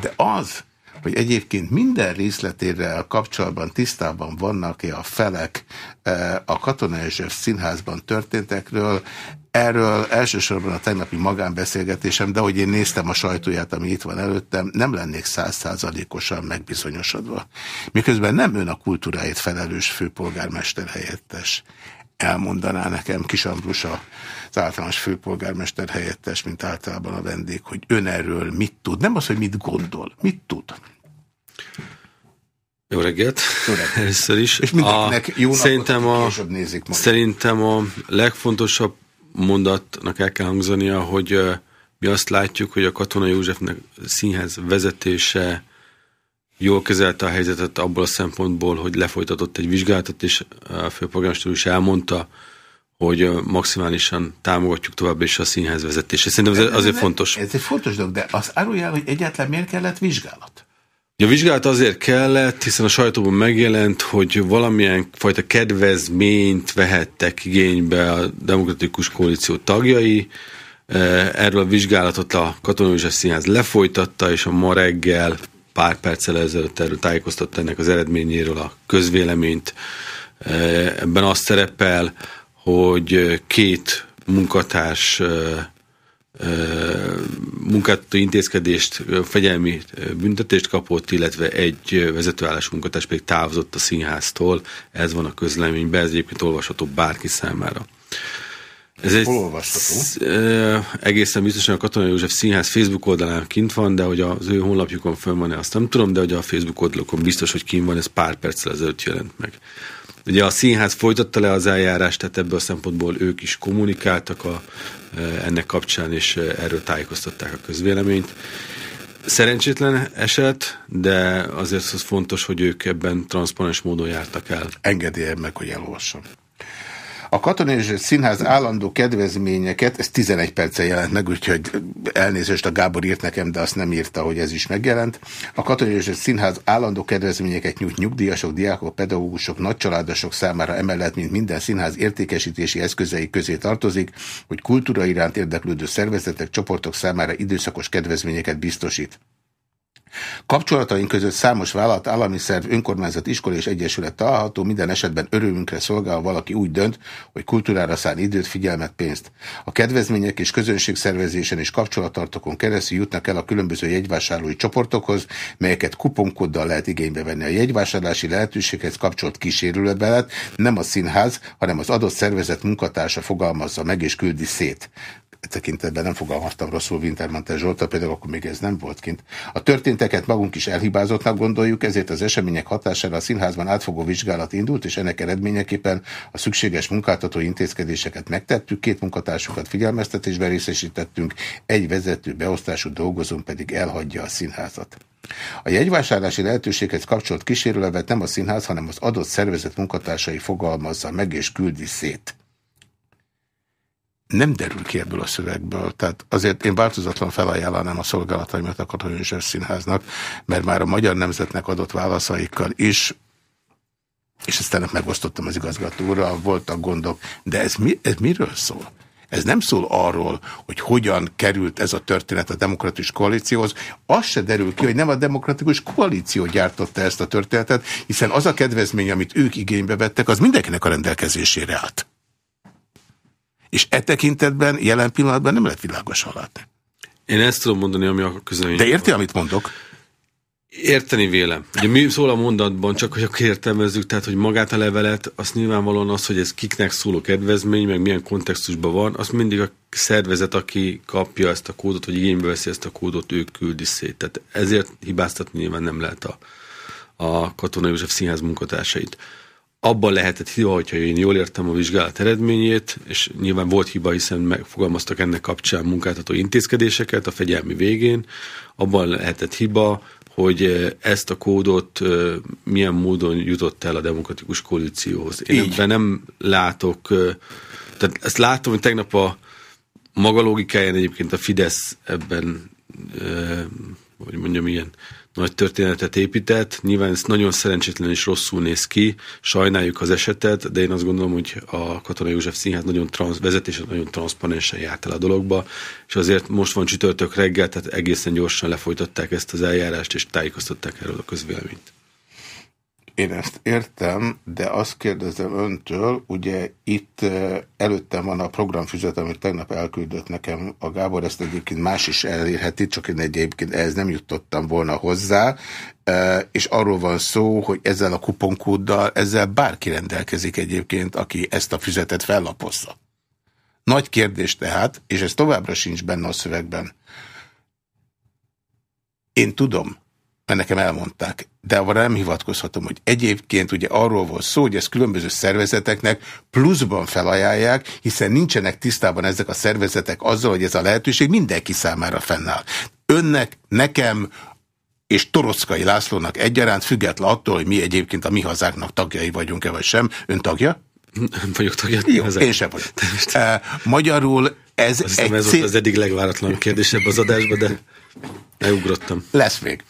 De az, hogy egyébként minden részletére kapcsolatban tisztában vannak-e a felek eh, a Katona József színházban történtekről, Erről elsősorban a tegnapi magánbeszélgetésem, de hogy én néztem a sajtóját, ami itt van előttem, nem lennék százszázalékosan megbizonyosodva. Miközben nem ön a kultúráért felelős főpolgármester helyettes. Elmondaná nekem Kis Ambrus az általános főpolgármester helyettes, mint általában a vendég, hogy ön erről mit tud. Nem az, hogy mit gondol, mit tud. Jó reggelt! Jó reggelt. Először is. És mindenkinek a, jó szerintem a, nézik majd. Szerintem a legfontosabb mondatnak el kell hangzania, hogy mi azt látjuk, hogy a Katona Józsefnek színház vezetése jól kezelte a helyzetet abból a szempontból, hogy lefolytatott egy vizsgálatot, és a főpolgármester is elmondta, hogy maximálisan támogatjuk tovább is a színház vezetése. Szerintem ez azért fontos. Ez egy fontos dolog, de az árulja, hogy egyáltalán miért kellett vizsgálat? A vizsgálat azért kellett, hiszen a sajtóban megjelent, hogy valamilyen fajta kedvezményt vehettek igénybe a Demokratikus Koalíció tagjai. Erről a vizsgálatot a Katonai József Színház lefolytatta, és a ma reggel pár perccel ezelőtt erről tájékoztatta ennek az eredményéről a közvéleményt. Ebben azt szerepel, hogy két munkatárs munkáltató intézkedést, fegyelmi büntetést kapott, illetve egy vezetőállás munkatárs pedig távozott a színháztól. Ez van a közleményben, ez egyébként olvasható bárki számára. Ez egy, Hol egészen biztosan a Katona József Színház Facebook oldalán kint van, de hogy az ő honlapjukon fönn van-e, azt nem tudom, de hogy a Facebook oldalukon biztos, hogy kint van, ez pár perccel ezelőtt jelent meg. Ugye a színház folytatta le az eljárást, tehát ebből a szempontból ők is kommunikáltak a, e, ennek kapcsán, és e, erről tájékoztatták a közvéleményt. Szerencsétlen eset, de azért az fontos, hogy ők ebben transzparens módon jártak el. Engedélye meg, hogy elolvassam. A Katonai Színház állandó kedvezményeket, ez 11 perccel jelent meg, úgyhogy elnézést a Gábor írt nekem, de azt nem írta, hogy ez is megjelent. A Katonai Színház állandó kedvezményeket nyújt nyugdíjasok, diákok, pedagógusok, nagycsaládosok számára emellett, mint minden színház értékesítési eszközei közé tartozik, hogy kultúra iránt érdeklődő szervezetek, csoportok számára időszakos kedvezményeket biztosít. Kapcsolataink között számos vállalat, állami szerv, önkormányzat, iskola és egyesület található, minden esetben örömünkre szolgál, valaki úgy dönt, hogy kultúrára szán időt, figyelmet, pénzt. A kedvezmények és közönségszervezésen és kapcsolattartokon keresztül jutnak el a különböző jegyvásárlói csoportokhoz, melyeket kuponkoddal lehet igénybe venni. A jegyvásárlási lehetőséghez kapcsolt kísérőletbelet nem a színház, hanem az adott szervezet munkatársa fogalmazza meg és küldi szét tekintetben nem fogalmaztam rosszul Wintermantel Zsolta, például akkor még ez nem volt kint. A történteket magunk is elhibázottnak gondoljuk, ezért az események hatására a színházban átfogó vizsgálat indult, és ennek eredményeképpen a szükséges munkáltató intézkedéseket megtettük, két munkatársukat figyelmeztetésben részesítettünk, egy vezető beosztású dolgozón pedig elhagyja a színházat. A jegyvásárlási lehetőséghez kapcsolt kísérőlevet nem a színház, hanem az adott szervezet munkatársai fogalmazza meg és küldi szét nem derül ki ebből a szövegből. Tehát azért én változatlan felajánlanám a szolgálataimat a József Színháznak, mert már a magyar nemzetnek adott válaszaikkal is, és ezt ennek megosztottam az igazgatóra, voltak gondok. De ez, mi, ez miről szól? Ez nem szól arról, hogy hogyan került ez a történet a demokratikus koalícióhoz. Az se derül ki, hogy nem a demokratikus koalíció gyártotta ezt a történetet, hiszen az a kedvezmény, amit ők igénybe vettek, az mindenkinek a rendelkezésére állt. És e tekintetben jelen pillanatban nem lett világos alatt. Én ezt tudom mondani, ami a közöny. De érti, amit mondok? Érteni vélem. Ugye mi szól a mondatban, csak hogy akkor értelmezzük, tehát hogy magát a levelet, az nyilvánvalóan az, hogy ez kiknek szóló kedvezmény, meg milyen kontextusban van, az mindig a szervezet, aki kapja ezt a kódot, vagy igénybe veszi ezt a kódot, ő küldi szét. Tehát ezért hibáztatni nyilván nem lehet a, a Katona József Színház munkatársait. Abban lehetett hiba, hogyha én jól értem a vizsgálat eredményét, és nyilván volt hiba, hiszen megfogalmaztak ennek kapcsán munkáltató intézkedéseket a fegyelmi végén, abban lehetett hiba, hogy ezt a kódot milyen módon jutott el a demokratikus koalícióhoz. Én Így. ebben nem látok, tehát ezt látom, hogy tegnap a maga logikáján egyébként a Fidesz ebben, hogy mondjam, ilyen nagy történetet épített. Nyilván ez nagyon szerencsétlen és rosszul néz ki, sajnáljuk az esetet, de én azt gondolom, hogy a Katona József Színház nagyon transz, vezetése nagyon transzparensen járt el a dologba, és azért most van csütörtök reggel, tehát egészen gyorsan lefolytatták ezt az eljárást, és tájékoztatták erről a közvéleményt. Én ezt értem, de azt kérdezem öntől, ugye itt előttem van a programfüzet, amit tegnap elküldött nekem a Gábor, ezt egyébként más is elérheti, csak én egyébként ehhez nem jutottam volna hozzá, és arról van szó, hogy ezzel a kuponkóddal, ezzel bárki rendelkezik egyébként, aki ezt a füzetet fellapozza. Nagy kérdés tehát, és ez továbbra sincs benne a szövegben. Én tudom, mert nekem elmondták. De arra nem hivatkozhatom, hogy egyébként ugye arról volt szó, hogy ezt különböző szervezeteknek pluszban felajánlják, hiszen nincsenek tisztában ezek a szervezetek azzal, hogy ez a lehetőség mindenki számára fennáll. Önnek, nekem, és Torockai Lászlónak egyaránt, független attól, hogy mi egyébként a mi hazáknak tagjai vagyunk-e vagy sem. Ön tagja? Nem vagyok tagja. Jó, én sem vagyok. Uh, magyarul ez Azt egy... ez volt az eddig legváratlan kérdés ebbe az adásba, de Elugrottam. Lesz még.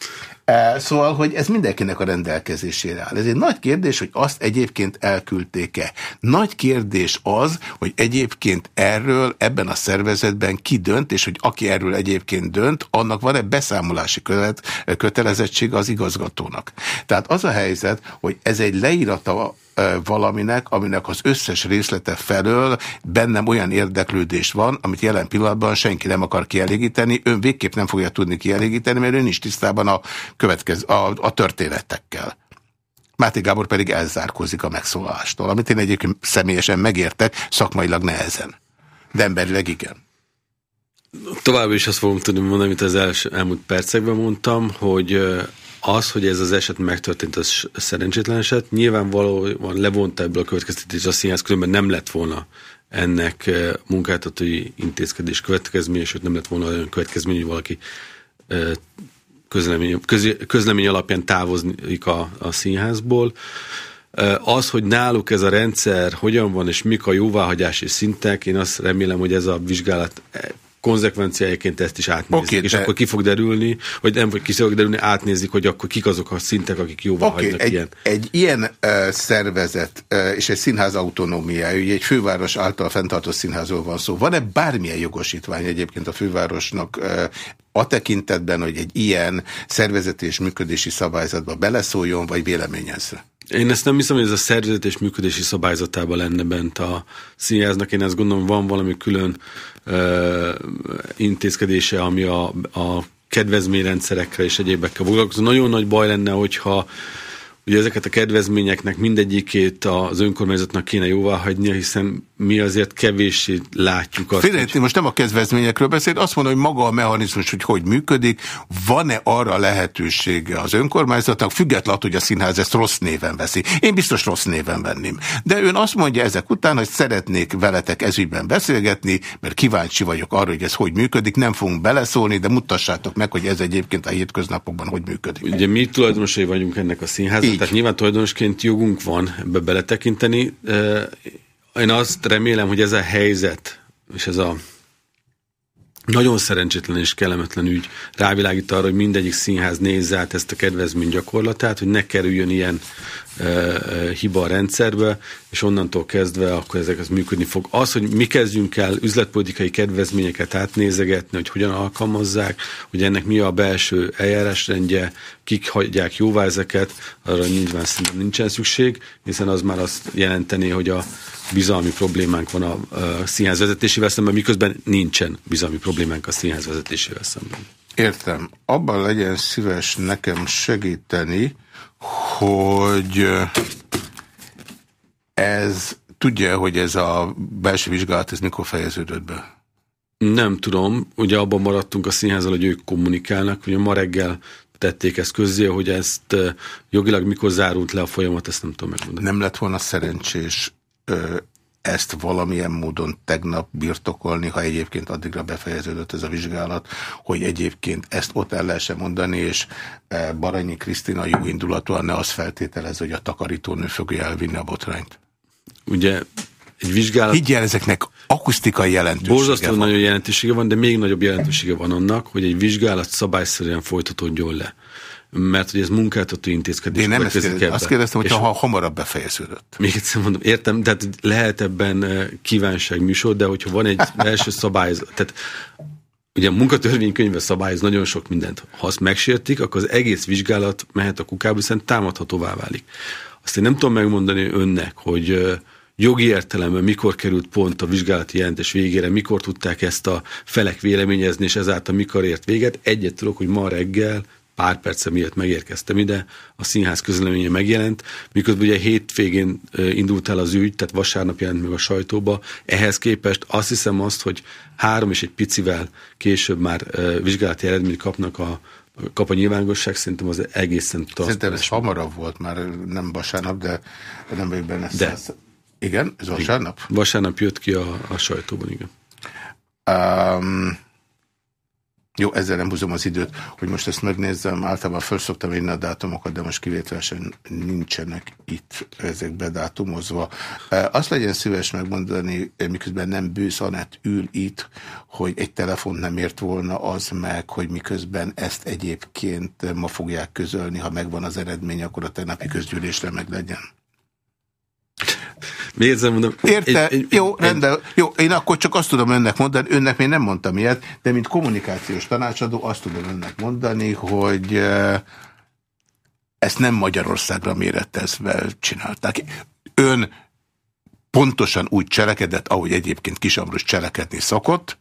E, szóval, hogy ez mindenkinek a rendelkezésére áll. Ez egy nagy kérdés, hogy azt egyébként elküldték-e. Nagy kérdés az, hogy egyébként erről ebben a szervezetben ki dönt, és hogy aki erről egyébként dönt, annak van-e beszámolási követ, kötelezettség az igazgatónak. Tehát az a helyzet, hogy ez egy leírata valaminek, aminek az összes részlete felől bennem olyan érdeklődés van, amit jelen pillanatban senki nem akar kielégíteni, ön végképp nem fogja tudni kielégíteni, mert ön is tisztában a, következ, a, a történetekkel. Máté Gábor pedig elzárkózik a megszólalástól, amit én egyébként személyesen megértek, szakmailag nehezen. De emberileg igen. Tovább is azt fogom tudni mondani, amit az első, elmúlt percekben mondtam, hogy az, hogy ez az eset megtörtént, az szerencsétlen eset. Nyilvánvalóan levonta ebből a következtetés a színház, különben nem lett volna ennek eh, munkáltatói intézkedés következménye, sőt nem lett volna olyan következmény, hogy valaki eh, közlemény, köz, közlemény alapján távozik a, a színházból. Eh, az, hogy náluk ez a rendszer hogyan van, és mik a jóváhagyási szintek, én azt remélem, hogy ez a vizsgálat konzekvenciájaként ezt is átnézik, okay, és de... akkor ki fog derülni, vagy nem, vagy ki fog derülni, átnézik, hogy akkor kik azok a szintek, akik jóvá okay, hagynak egy, ilyen. Egy ilyen uh, szervezet uh, és egy színház autonómiája, ugye egy főváros által fenntartott színházról van szó. Van-e bármilyen jogosítvány egyébként a fővárosnak uh, a tekintetben, hogy egy ilyen szervezeti és működési szabályzatba beleszóljon, vagy véleményezze? Én ezt nem hiszem, hogy ez a szervezet és működési szabályzatában lenne bent a színháznak. Én ezt gondolom, van valami külön ö, intézkedése, ami a, a kedvezményrendszerekre és egyébekkel foglalkozó. Nagyon nagy baj lenne, hogyha Ugye ezeket a kedvezményeknek mindegyikét az önkormányzatnak kéne jóvá hagynia, hiszen mi azért kevéssé látjuk azt. Félre, hogy... most nem a kedvezményekről beszél, azt mondom, hogy maga a mechanizmus, hogy hogy működik, van-e arra lehetősége az önkormányzatnak, függetlenül, hogy a színház ezt rossz néven veszi. Én biztos rossz néven venném. De ön azt mondja ezek után, hogy szeretnék veletek ezügyben beszélgetni, mert kíváncsi vagyok arra, hogy ez hogy működik, nem fogunk beleszólni, de mutassátok meg, hogy ez egyébként a hétköznapokban hogy működik. Ugye mi tulajdonosai vagyunk ennek a színháznak. Tehát nyilván tulajdonosként jogunk van ebbe beletekinteni. Én azt remélem, hogy ez a helyzet, és ez a nagyon szerencsétlen és kellemetlen ügy rávilágít arra, hogy mindegyik színház nézze át ezt a kedvezmény gyakorlatát, hogy ne kerüljön ilyen e, e, hiba a rendszerbe, és onnantól kezdve akkor ezek az működni fog. Az, hogy mi kezdjünk el üzletpolitikai kedvezményeket átnézegetni, hogy hogyan alkalmazzák, hogy ennek mi a belső eljárásrendje, kik hagyják jóvá ezeket, arra nyilván szerintem nincsen szükség, hiszen az már azt jelenteni, hogy a bizalmi problémánk van a, a színház vezetésével szemben, miközben nincsen bizalmi problémánk a színház vezetésével szemben. Értem. Abban legyen szíves nekem segíteni, hogy ez, tudja, hogy ez a belső vizsgálat, ez mikor fejeződött be? Nem tudom, ugye abban maradtunk a színházal, hogy ők kommunikálnak, ugye ma reggel tették ezt közzé, hogy ezt jogilag mikor zárult le a folyamat, ezt nem tudom megmondani. Nem lett volna szerencsés ezt valamilyen módon tegnap birtokolni, ha egyébként addigra befejeződött ez a vizsgálat, hogy egyébként ezt ott el lehessen mondani, és Baranyi Krisztina jó indulatúan ne azt feltételez, hogy a takarítónő fogja elvinni a botrányt. Ugye egy vizsgálat... Higgyel, ezeknek akusztikai jelentősége Borzasztó van. nagyon jelentősége van, de még nagyobb jelentősége van annak, hogy egy vizsgálat szabályszerűen folytatódjon le mert hogy ez munkáltató intézkedés. én nem ezt kérdeztem, azt kérdeztem, hogy ha hamarabb befejeződött. Még egyszer mondom, értem, tehát lehet ebben kívánság műsor, de hogyha van egy első szabály, tehát ugye a munkatörvénykönyve szabályoz nagyon sok mindent. Ha azt megsértik, akkor az egész vizsgálat mehet a kukába, hiszen támadhatóvá válik. Azt én nem tudom megmondani önnek, hogy jogi értelemben mikor került pont a vizsgálati jelentés végére, mikor tudták ezt a felek véleményezni, és ezáltal mikor ért véget. Egyet tudok, hogy ma reggel pár perce miatt megérkeztem ide, a színház közleménye megjelent, miközben ugye hétvégén indult el az ügy, tehát vasárnap jelent meg a sajtóba. Ehhez képest azt hiszem azt, hogy három és egy picivel később már vizsgálati eredményt kapnak a, kap a nyilvánosság, szerintem az egészen Szerintem ez hamarabb volt, már nem vasárnap, de nem vagyok benne. De. Száz... Igen, ez vasárnap? Igen. Vasárnap jött ki a, a sajtóban, igen. Um, jó, ezzel nem húzom az időt, hogy most ezt megnézzem. Általában föl szoktam írni a dátumokat, de most kivételesen nincsenek itt ezek bedátumozva. E, azt legyen szíves megmondani, miközben nem Bősz Anett ül itt, hogy egy telefon nem ért volna az meg, hogy miközben ezt egyébként ma fogják közölni, ha megvan az eredmény, akkor a tegnapi közgyűlésre meg legyen. Egyszer mondom. Érte? Egy, egy, jó, rendben. Jó, én akkor csak azt tudom önnek mondani, önnek még nem mondtam ilyet, de mint kommunikációs tanácsadó azt tudom önnek mondani, hogy ezt nem Magyarországra méretezve csinálták. Ön pontosan úgy cselekedett, ahogy egyébként Kisambrus cselekedni szokott,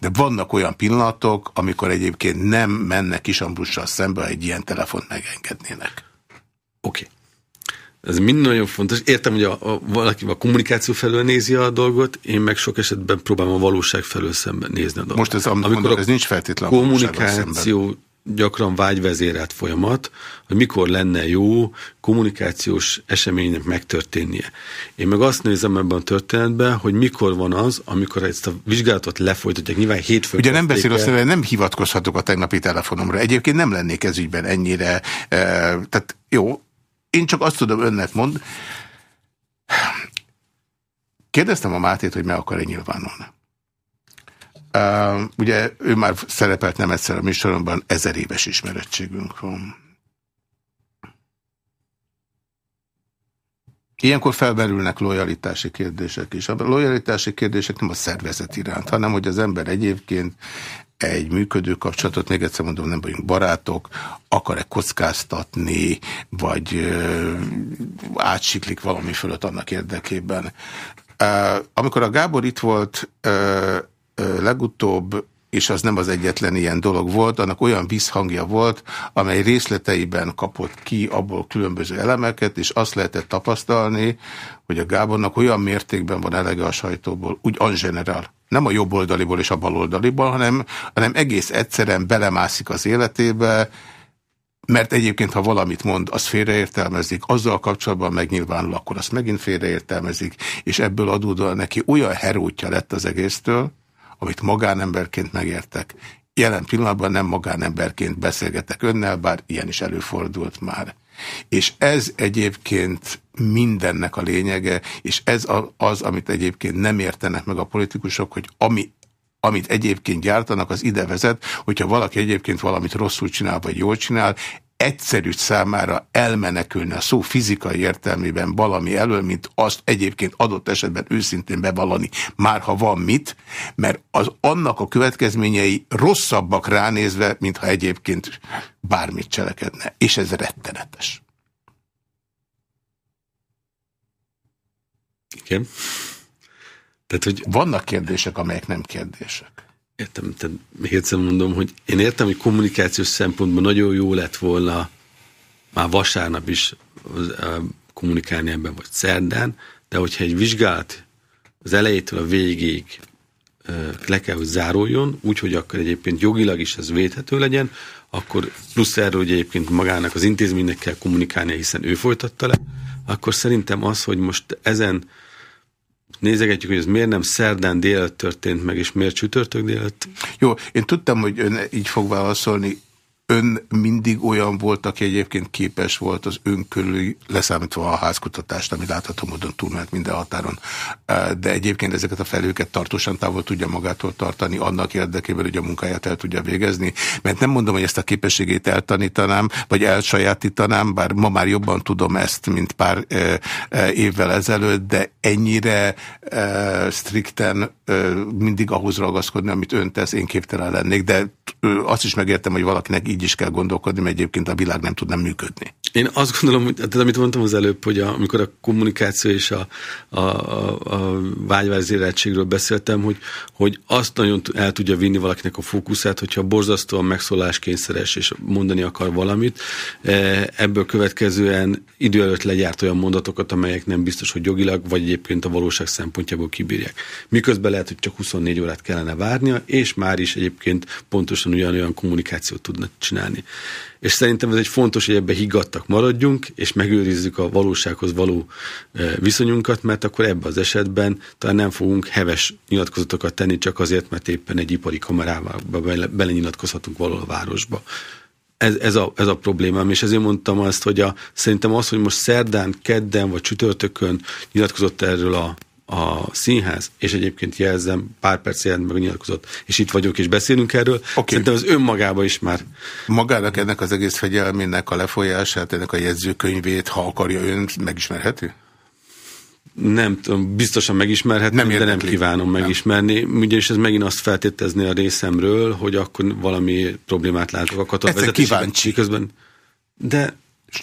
de vannak olyan pillanatok, amikor egyébként nem mennek Kisambrussal szembe, egy ilyen telefont megengednének. Oké. Okay. Ez mind nagyon fontos. Értem, hogy a, a, valaki a kommunikáció felől nézi a dolgot, én meg sok esetben próbálom a valóság felől szemben nézni a dolgot. Most ez, Amikor mondod, ez nincs feltétlenül kommunikáció gyakran vágyvezérelt folyamat, hogy mikor lenne jó kommunikációs eseménynek megtörténnie. Én meg azt nézem ebben a történetben, hogy mikor van az, amikor ezt a vizsgálatot lefolytatják. Nyilván hétfőn. Ugye nem beszél azt, nem hivatkozhatok a tegnapi telefonomra. Egyébként nem lennék ez ügyben ennyire. E, tehát jó, én csak azt tudom önnek mond. Kérdeztem a Mátét, hogy meg akar-e nyilvánulni. Uh, ugye ő már szerepelt nem egyszer a műsoromban, ezer éves ismerettségünk van. Ilyenkor felmerülnek lojalitási kérdések is. A lojalitási kérdések nem a szervezet iránt, hanem hogy az ember egyébként egy működő kapcsolatot, még egyszer mondom, nem vagyunk barátok, akar-e kockáztatni, vagy ö, átsiklik valami fölött annak érdekében. Amikor a Gábor itt volt uh, uh, legutóbb, és az nem az egyetlen ilyen dolog volt, annak olyan visszhangja volt, amely részleteiben kapott ki abból különböző elemeket, és azt lehetett tapasztalni, hogy a Gábornak olyan mértékben van elege a sajtóból, úgy en general, nem a jobb oldaliból és a bal oldaliból, hanem, hanem egész egyszerűen belemászik az életébe, mert egyébként, ha valamit mond, az félreértelmezik, azzal kapcsolatban megnyilvánul, akkor azt megint félreértelmezik, és ebből adódóan neki olyan herótja lett az egésztől, amit magánemberként megértek. Jelen pillanatban nem magánemberként beszélgetek önnel, bár ilyen is előfordult már. És ez egyébként mindennek a lényege, és ez az, amit egyébként nem értenek meg a politikusok, hogy ami amit egyébként gyártanak, az ide vezet, hogyha valaki egyébként valamit rosszul csinál, vagy jól csinál, egyszerű számára elmenekülni a szó fizikai értelmében valami elől, mint azt egyébként adott esetben őszintén bevallani, már ha van mit, mert az annak a következményei rosszabbak ránézve, mintha egyébként bármit cselekedne. És ez rettenetes. Igen. Tehát, hogy... Vannak kérdések, amelyek nem kérdések. Értem, tehát még egyszer mondom, hogy én értem, hogy kommunikációs szempontból nagyon jó lett volna már vasárnap is kommunikálni ebben, vagy szerdán, de hogyha egy vizsgálat az elejétől a végig le kell, hogy záruljon, úgyhogy akkor egyébként jogilag is ez védhető legyen, akkor plusz erről, hogy egyébként magának az intézménynek kell kommunikálnia, hiszen ő folytatta le, akkor szerintem az, hogy most ezen nézegetjük, hogy ez miért nem szerdán délelőtt történt meg, és miért csütörtök délelőtt. Jó, én tudtam, hogy ön így fog válaszolni ön mindig olyan volt, aki egyébként képes volt az ön körül, leszámítva a házkutatást, ami látható módon túlment minden határon, de egyébként ezeket a felőket tartósan távol tudja magától tartani annak érdekében, hogy a munkáját el tudja végezni. Mert nem mondom, hogy ezt a képességét eltanítanám, vagy elsajátítanám, bár ma már jobban tudom ezt, mint pár évvel ezelőtt, de ennyire strikten mindig ahhoz ragaszkodni, amit ön tesz, én képtelen lennék, de azt is megértem, hogy valakinek így is kell gondolkodni, mert egyébként a világ nem tudna működni. Én azt gondolom, hogy tehát amit mondtam az előbb, hogy a, amikor a kommunikáció és a, a, a, a vágyvázérettségről beszéltem, hogy, hogy azt nagyon el tudja vinni valakinek a fókuszát, hogyha borzasztóan megszóláskényszeres és mondani akar valamit, e, ebből következően idő előtt legyárt olyan mondatokat, amelyek nem biztos, hogy jogilag, vagy egyébként a valóság szempontjából kibírják. Miközben lehet, hogy csak 24 órát kellene várnia, és már is egyébként pontosan ugyanolyan kommunikációt tudna csinálni. És szerintem ez egy fontos, hogy ebbe higgadtak maradjunk, és megőrizzük a valósághoz való e, viszonyunkat, mert akkor ebben az esetben talán nem fogunk heves nyilatkozatokat tenni, csak azért, mert éppen egy ipari kamerába belenyilatkozhatunk valahol a városba. Ez, ez, a, ez a problémám, és ezért mondtam azt, hogy a, szerintem az, hogy most szerdán, kedden vagy csütörtökön nyilatkozott erről a a színház, és egyébként jelzem, pár perc jelent meg nyilatkozott, és itt vagyok, és beszélünk erről. Okay. Szerintem az önmagába is már. Magának ennek az egész fegyelmének a lefolyását, ennek a jegyzőkönyvét, ha akarja ön, megismerheti? Nem tudom, biztosan megismerhetem, nem de nem kívánom nem. megismerni. Ugyanis ez megint azt feltételezni a részemről, hogy akkor valami problémát látok a katonvezetésben. kíváncsi. Közben. De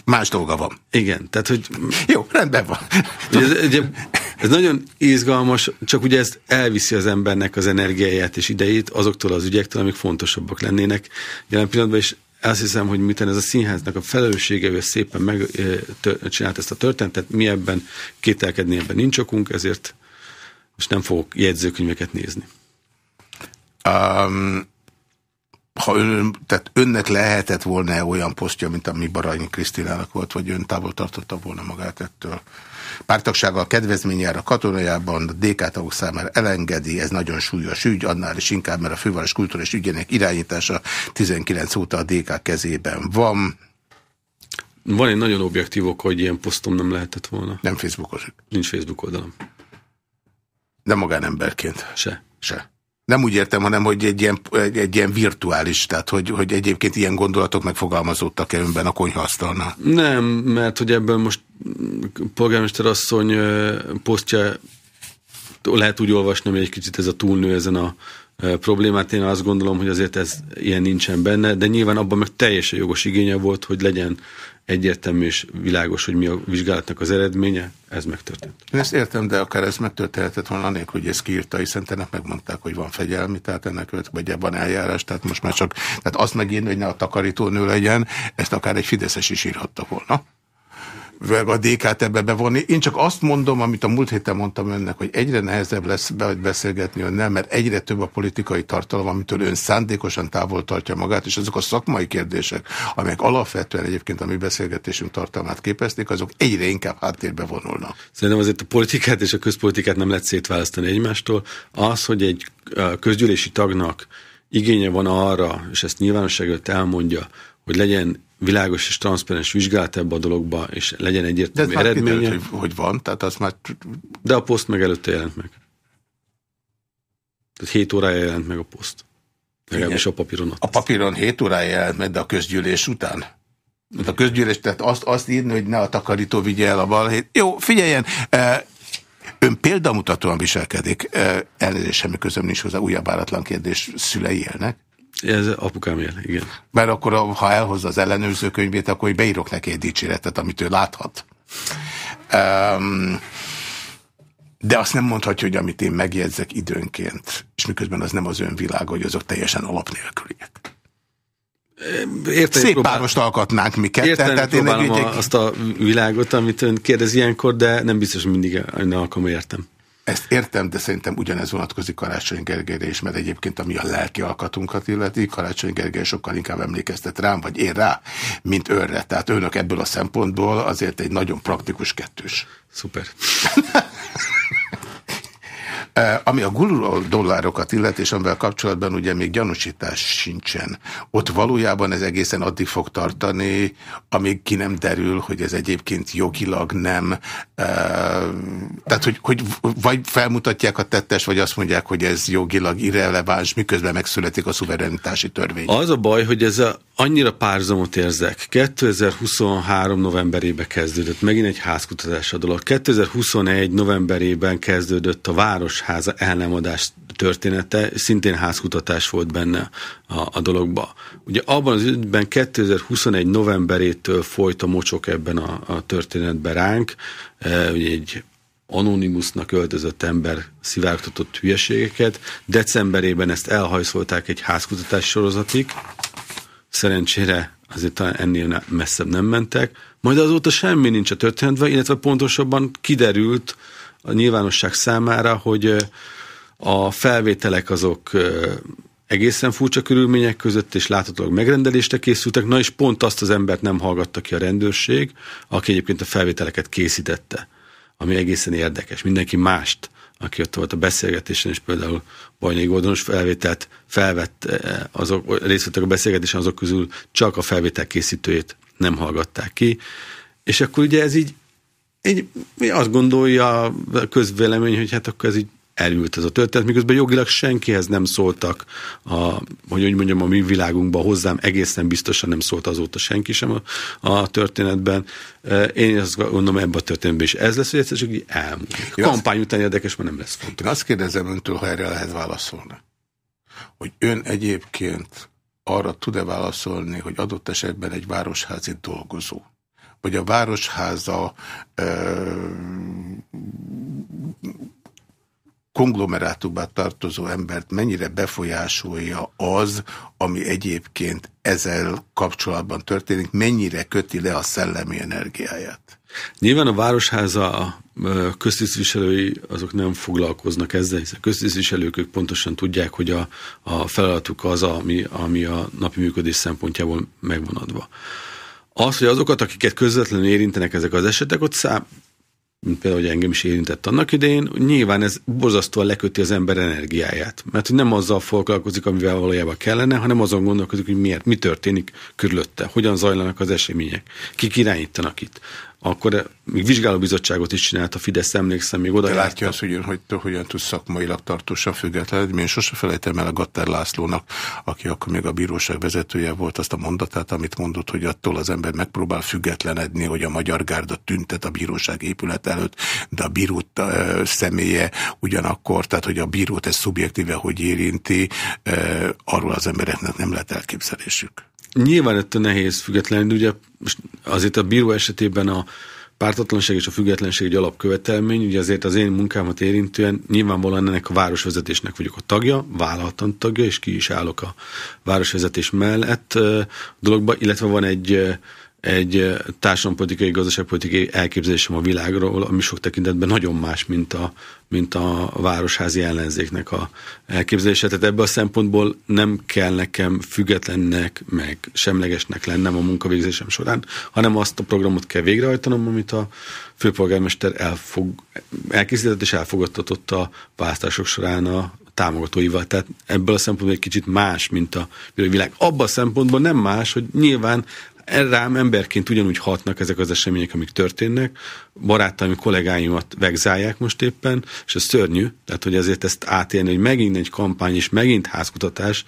Más dolga van. Igen, tehát hogy... Jó, rendben van. Ez, ugye, ez nagyon izgalmas, csak ugye ez elviszi az embernek az energiáját és idejét azoktól az ügyektől, amik fontosabbak lennének jelen pillanatban, és azt hiszem, hogy miten ez a színháznak a felelőssége, hogy szépen megcsinált ezt a történetet, mi ebben kételkedni ebben nincs okunk, ezért most nem fogok jegyzőkönyveket nézni. Um, ha ön, tehát önnek lehetett volna -e olyan posztja, mint ami Baranyi Krisztinának volt, vagy ön távol tartotta volna magát ettől? Pártagsággal kedvezményjára katonajában a DK tagok számára elengedi, ez nagyon súlyos ügy, annál is inkább, mert a főváros kultúrás ügyének irányítása 19 óta a DK kezében van. Van egy nagyon objektív ok, hogy ilyen posztom nem lehetett volna. Nem Facebookos. Nincs Facebook oldalam. De magánemberként. Se. Se. Nem úgy értem, hanem hogy egy ilyen, egy, egy ilyen virtuális, tehát hogy, hogy egyébként ilyen gondolatok megfogalmazódtak-e önben a konyhaasztalnál? Nem, mert hogy ebből most polgármester asszony posztja lehet úgy olvasni, hogy egy kicsit ez a túlnő ezen a problémát. Én azt gondolom, hogy azért ez ilyen nincsen benne, de nyilván abban meg teljesen jogos igénye volt, hogy legyen egyértelmű és világos, hogy mi a vizsgálatnak az eredménye, ez megtörtént. Én ezt értem, de akár ez megtörténhetett volna anélkül, hogy ezt kiírta, hiszen tegnap megmondták, hogy van fegyelmi, tehát ennek vagy van eljárás, tehát most már csak, tehát azt megírni, hogy ne a takarítónő legyen, ezt akár egy Fideszes is írhatta volna a DK-t ebbe bevonni. Én csak azt mondom, amit a múlt héten mondtam önnek, hogy egyre nehezebb lesz hogy beszélgetni önnel, mert egyre több a politikai tartalom, amitől ön szándékosan távol tartja magát, és azok a szakmai kérdések, amelyek alapvetően egyébként a mi beszélgetésünk tartalmát képezték, azok egyre inkább háttérbe vonulnak. Szerintem azért a politikát és a közpolitikát nem lehet szétválasztani egymástól. Az, hogy egy közgyűlési tagnak igénye van arra, és ezt nyilvánosság elmondja, hogy legyen világos és transzparens vizsgálat ebbe a dologba, és legyen egyértelmű De eredménye. Kiderült, hogy, hogy van, tehát az már... De a poszt meg előtte jelent meg. Tehát 7 órája jelent meg a poszt. Legalábbis a papíron. A papíron 7 órája jelent meg, de a közgyűlés után? A közgyűlés, tehát azt, azt írni, hogy ne a takarító vigye el a balhét. Jó, figyeljen, ön példamutatóan viselkedik. Elnézést semmi közöm nincs hozzá, újabb áratlan kérdés, szülei élnek? Ez apukám él, igen. Mert akkor, ha elhozza az ellenőrző könyvét, akkor beírok neki egy dicséretet, amit ő láthat. Um, de azt nem mondhatja, hogy amit én megjegyzek időnként, és miközben az nem az ön világa, hogy azok teljesen alapnélküliek. Érteni Szép próbál... párost alkotnánk mi ketten. Érteni tehát én egy... azt a világot, amit ön kérdez ilyenkor, de nem biztos, mindig alkalma értem. Ezt értem, de szerintem ugyanez vonatkozik Karácsony Gergelyre is, mert egyébként ami a lelki alkatunkat illeti, Karácsony Gergely sokkal inkább emlékeztet rám, vagy én rá, mint önre. Tehát önök ebből a szempontból azért egy nagyon praktikus kettős. Szuper. Ami a gululó dollárokat illet, és amivel kapcsolatban ugye még gyanúsítás sincsen. Ott valójában ez egészen addig fog tartani, amíg ki nem derül, hogy ez egyébként jogilag nem. Tehát, hogy, hogy vagy felmutatják a tettes, vagy azt mondják, hogy ez jogilag irreleváns, miközben megszületik a szuverenitási törvény. Az a baj, hogy ez a, annyira párzamot érzek. 2023 novemberében kezdődött megint egy házkutatás a dolog. 2021 novemberében kezdődött a város háza elnemadás története, szintén házkutatás volt benne a, a dologba. Ugye abban az ügyben 2021 novemberétől folyt a mocsok ebben a, a történetben ránk, e, ugye egy anonimusnak öltözött ember szivárogtatott hülyeségeket. Decemberében ezt elhajszolták egy házkutatás sorozatig. Szerencsére azért ennél messzebb nem mentek. Majd azóta semmi nincs a történetben, illetve pontosabban kiderült, a nyilvánosság számára, hogy a felvételek azok egészen furcsa körülmények között és láthatólag megrendelésre készültek, na és pont azt az embert nem hallgatta ki a rendőrség, aki egyébként a felvételeket készítette, ami egészen érdekes. Mindenki mást, aki ott volt a beszélgetésen, és például Bajnai Gordonos felvételt felvett, azok, részt a beszélgetésen, azok közül csak a felvétel készítőjét nem hallgatták ki, és akkor ugye ez így egy, azt gondolja a közvélemény, hogy hát akkor ez így elült ez a történet, miközben jogilag senkihez nem szóltak, a, hogy úgy mondjam, a mi világunkban hozzám egészen biztosan nem szólt azóta senki sem a, a történetben. Én azt gondolom, ebben a történetben is ez lesz, hogy egyszer csak így elmúlik. Kampány után érdekes, mert nem lesz fontos. Én azt kérdezem öntől, ha erre lehet válaszolni, hogy ön egyébként arra tud-e válaszolni, hogy adott esetben egy városházi dolgozó, hogy a Városháza konglomerátumba tartozó embert mennyire befolyásolja az, ami egyébként ezzel kapcsolatban történik, mennyire köti le a szellemi energiáját? Nyilván a Városháza köztisztviselői azok nem foglalkoznak ezzel, hiszen köztisztviselők ők pontosan tudják, hogy a, a feladatuk az, ami, ami a napi működés szempontjából megvan adva. Az, hogy azokat, akiket közvetlenül érintenek ezek az esetek, ott szám, mint például, hogy engem is érintett annak idején, nyilván ez borzasztóan leköti az ember energiáját. Mert nem azzal foglalkozik, amivel valójában kellene, hanem azon gondolkozik, hogy miért, mi történik körülötte, hogyan zajlanak az események, kik irányítanak itt akkor még vizsgálóbizottságot is csinált a Fidesz, emlékszem, még oda. De látja azt, hogy ön hogy, hogyan tud szakmailag tartósan függetlenedni. Én sose felejtem el a Gatter Lászlónak, aki akkor még a bíróság vezetője volt, azt a mondatát, amit mondott, hogy attól az ember megpróbál függetlenedni, hogy a magyar gárda tüntet a bíróság épület előtt, de a bírót uh, személye ugyanakkor, tehát hogy a bírót ez szubjektíve hogy érinti, uh, arról az embereknek nem lehet elképzelésük. Nyilván ettől nehéz függetlenül, ugye most azért a bíró esetében a pártatlanság és a függetlenség egy alapkövetelmény, ugye azért az én munkámat érintően nyilvánvalóan ennek a városvezetésnek vagyok a tagja, vállaltan tagja, és ki is állok a városvezetés mellett a dologba, illetve van egy egy társadalompolitikai, gazdaságpolitikai elképzelésem a világról, ami sok tekintetben nagyon más, mint a, mint a városházi ellenzéknek a elképzelése. Tehát ebből a szempontból nem kell nekem függetlennek, meg semlegesnek lennem a munkavégzésem során, hanem azt a programot kell végrehajtanom, amit a főpolgármester elfog, elkészített és elfogadtatott a választások során a támogatóival. Tehát ebből a szempontból egy kicsit más, mint a világ. Abban a szempontból nem más, hogy nyilván rám emberként ugyanúgy hatnak ezek az események, amik történnek. Barátaim, kollégáimat vegzálják most éppen, és ez szörnyű. Tehát, hogy ezért ezt átélni, hogy megint egy kampány, és megint házkutatás,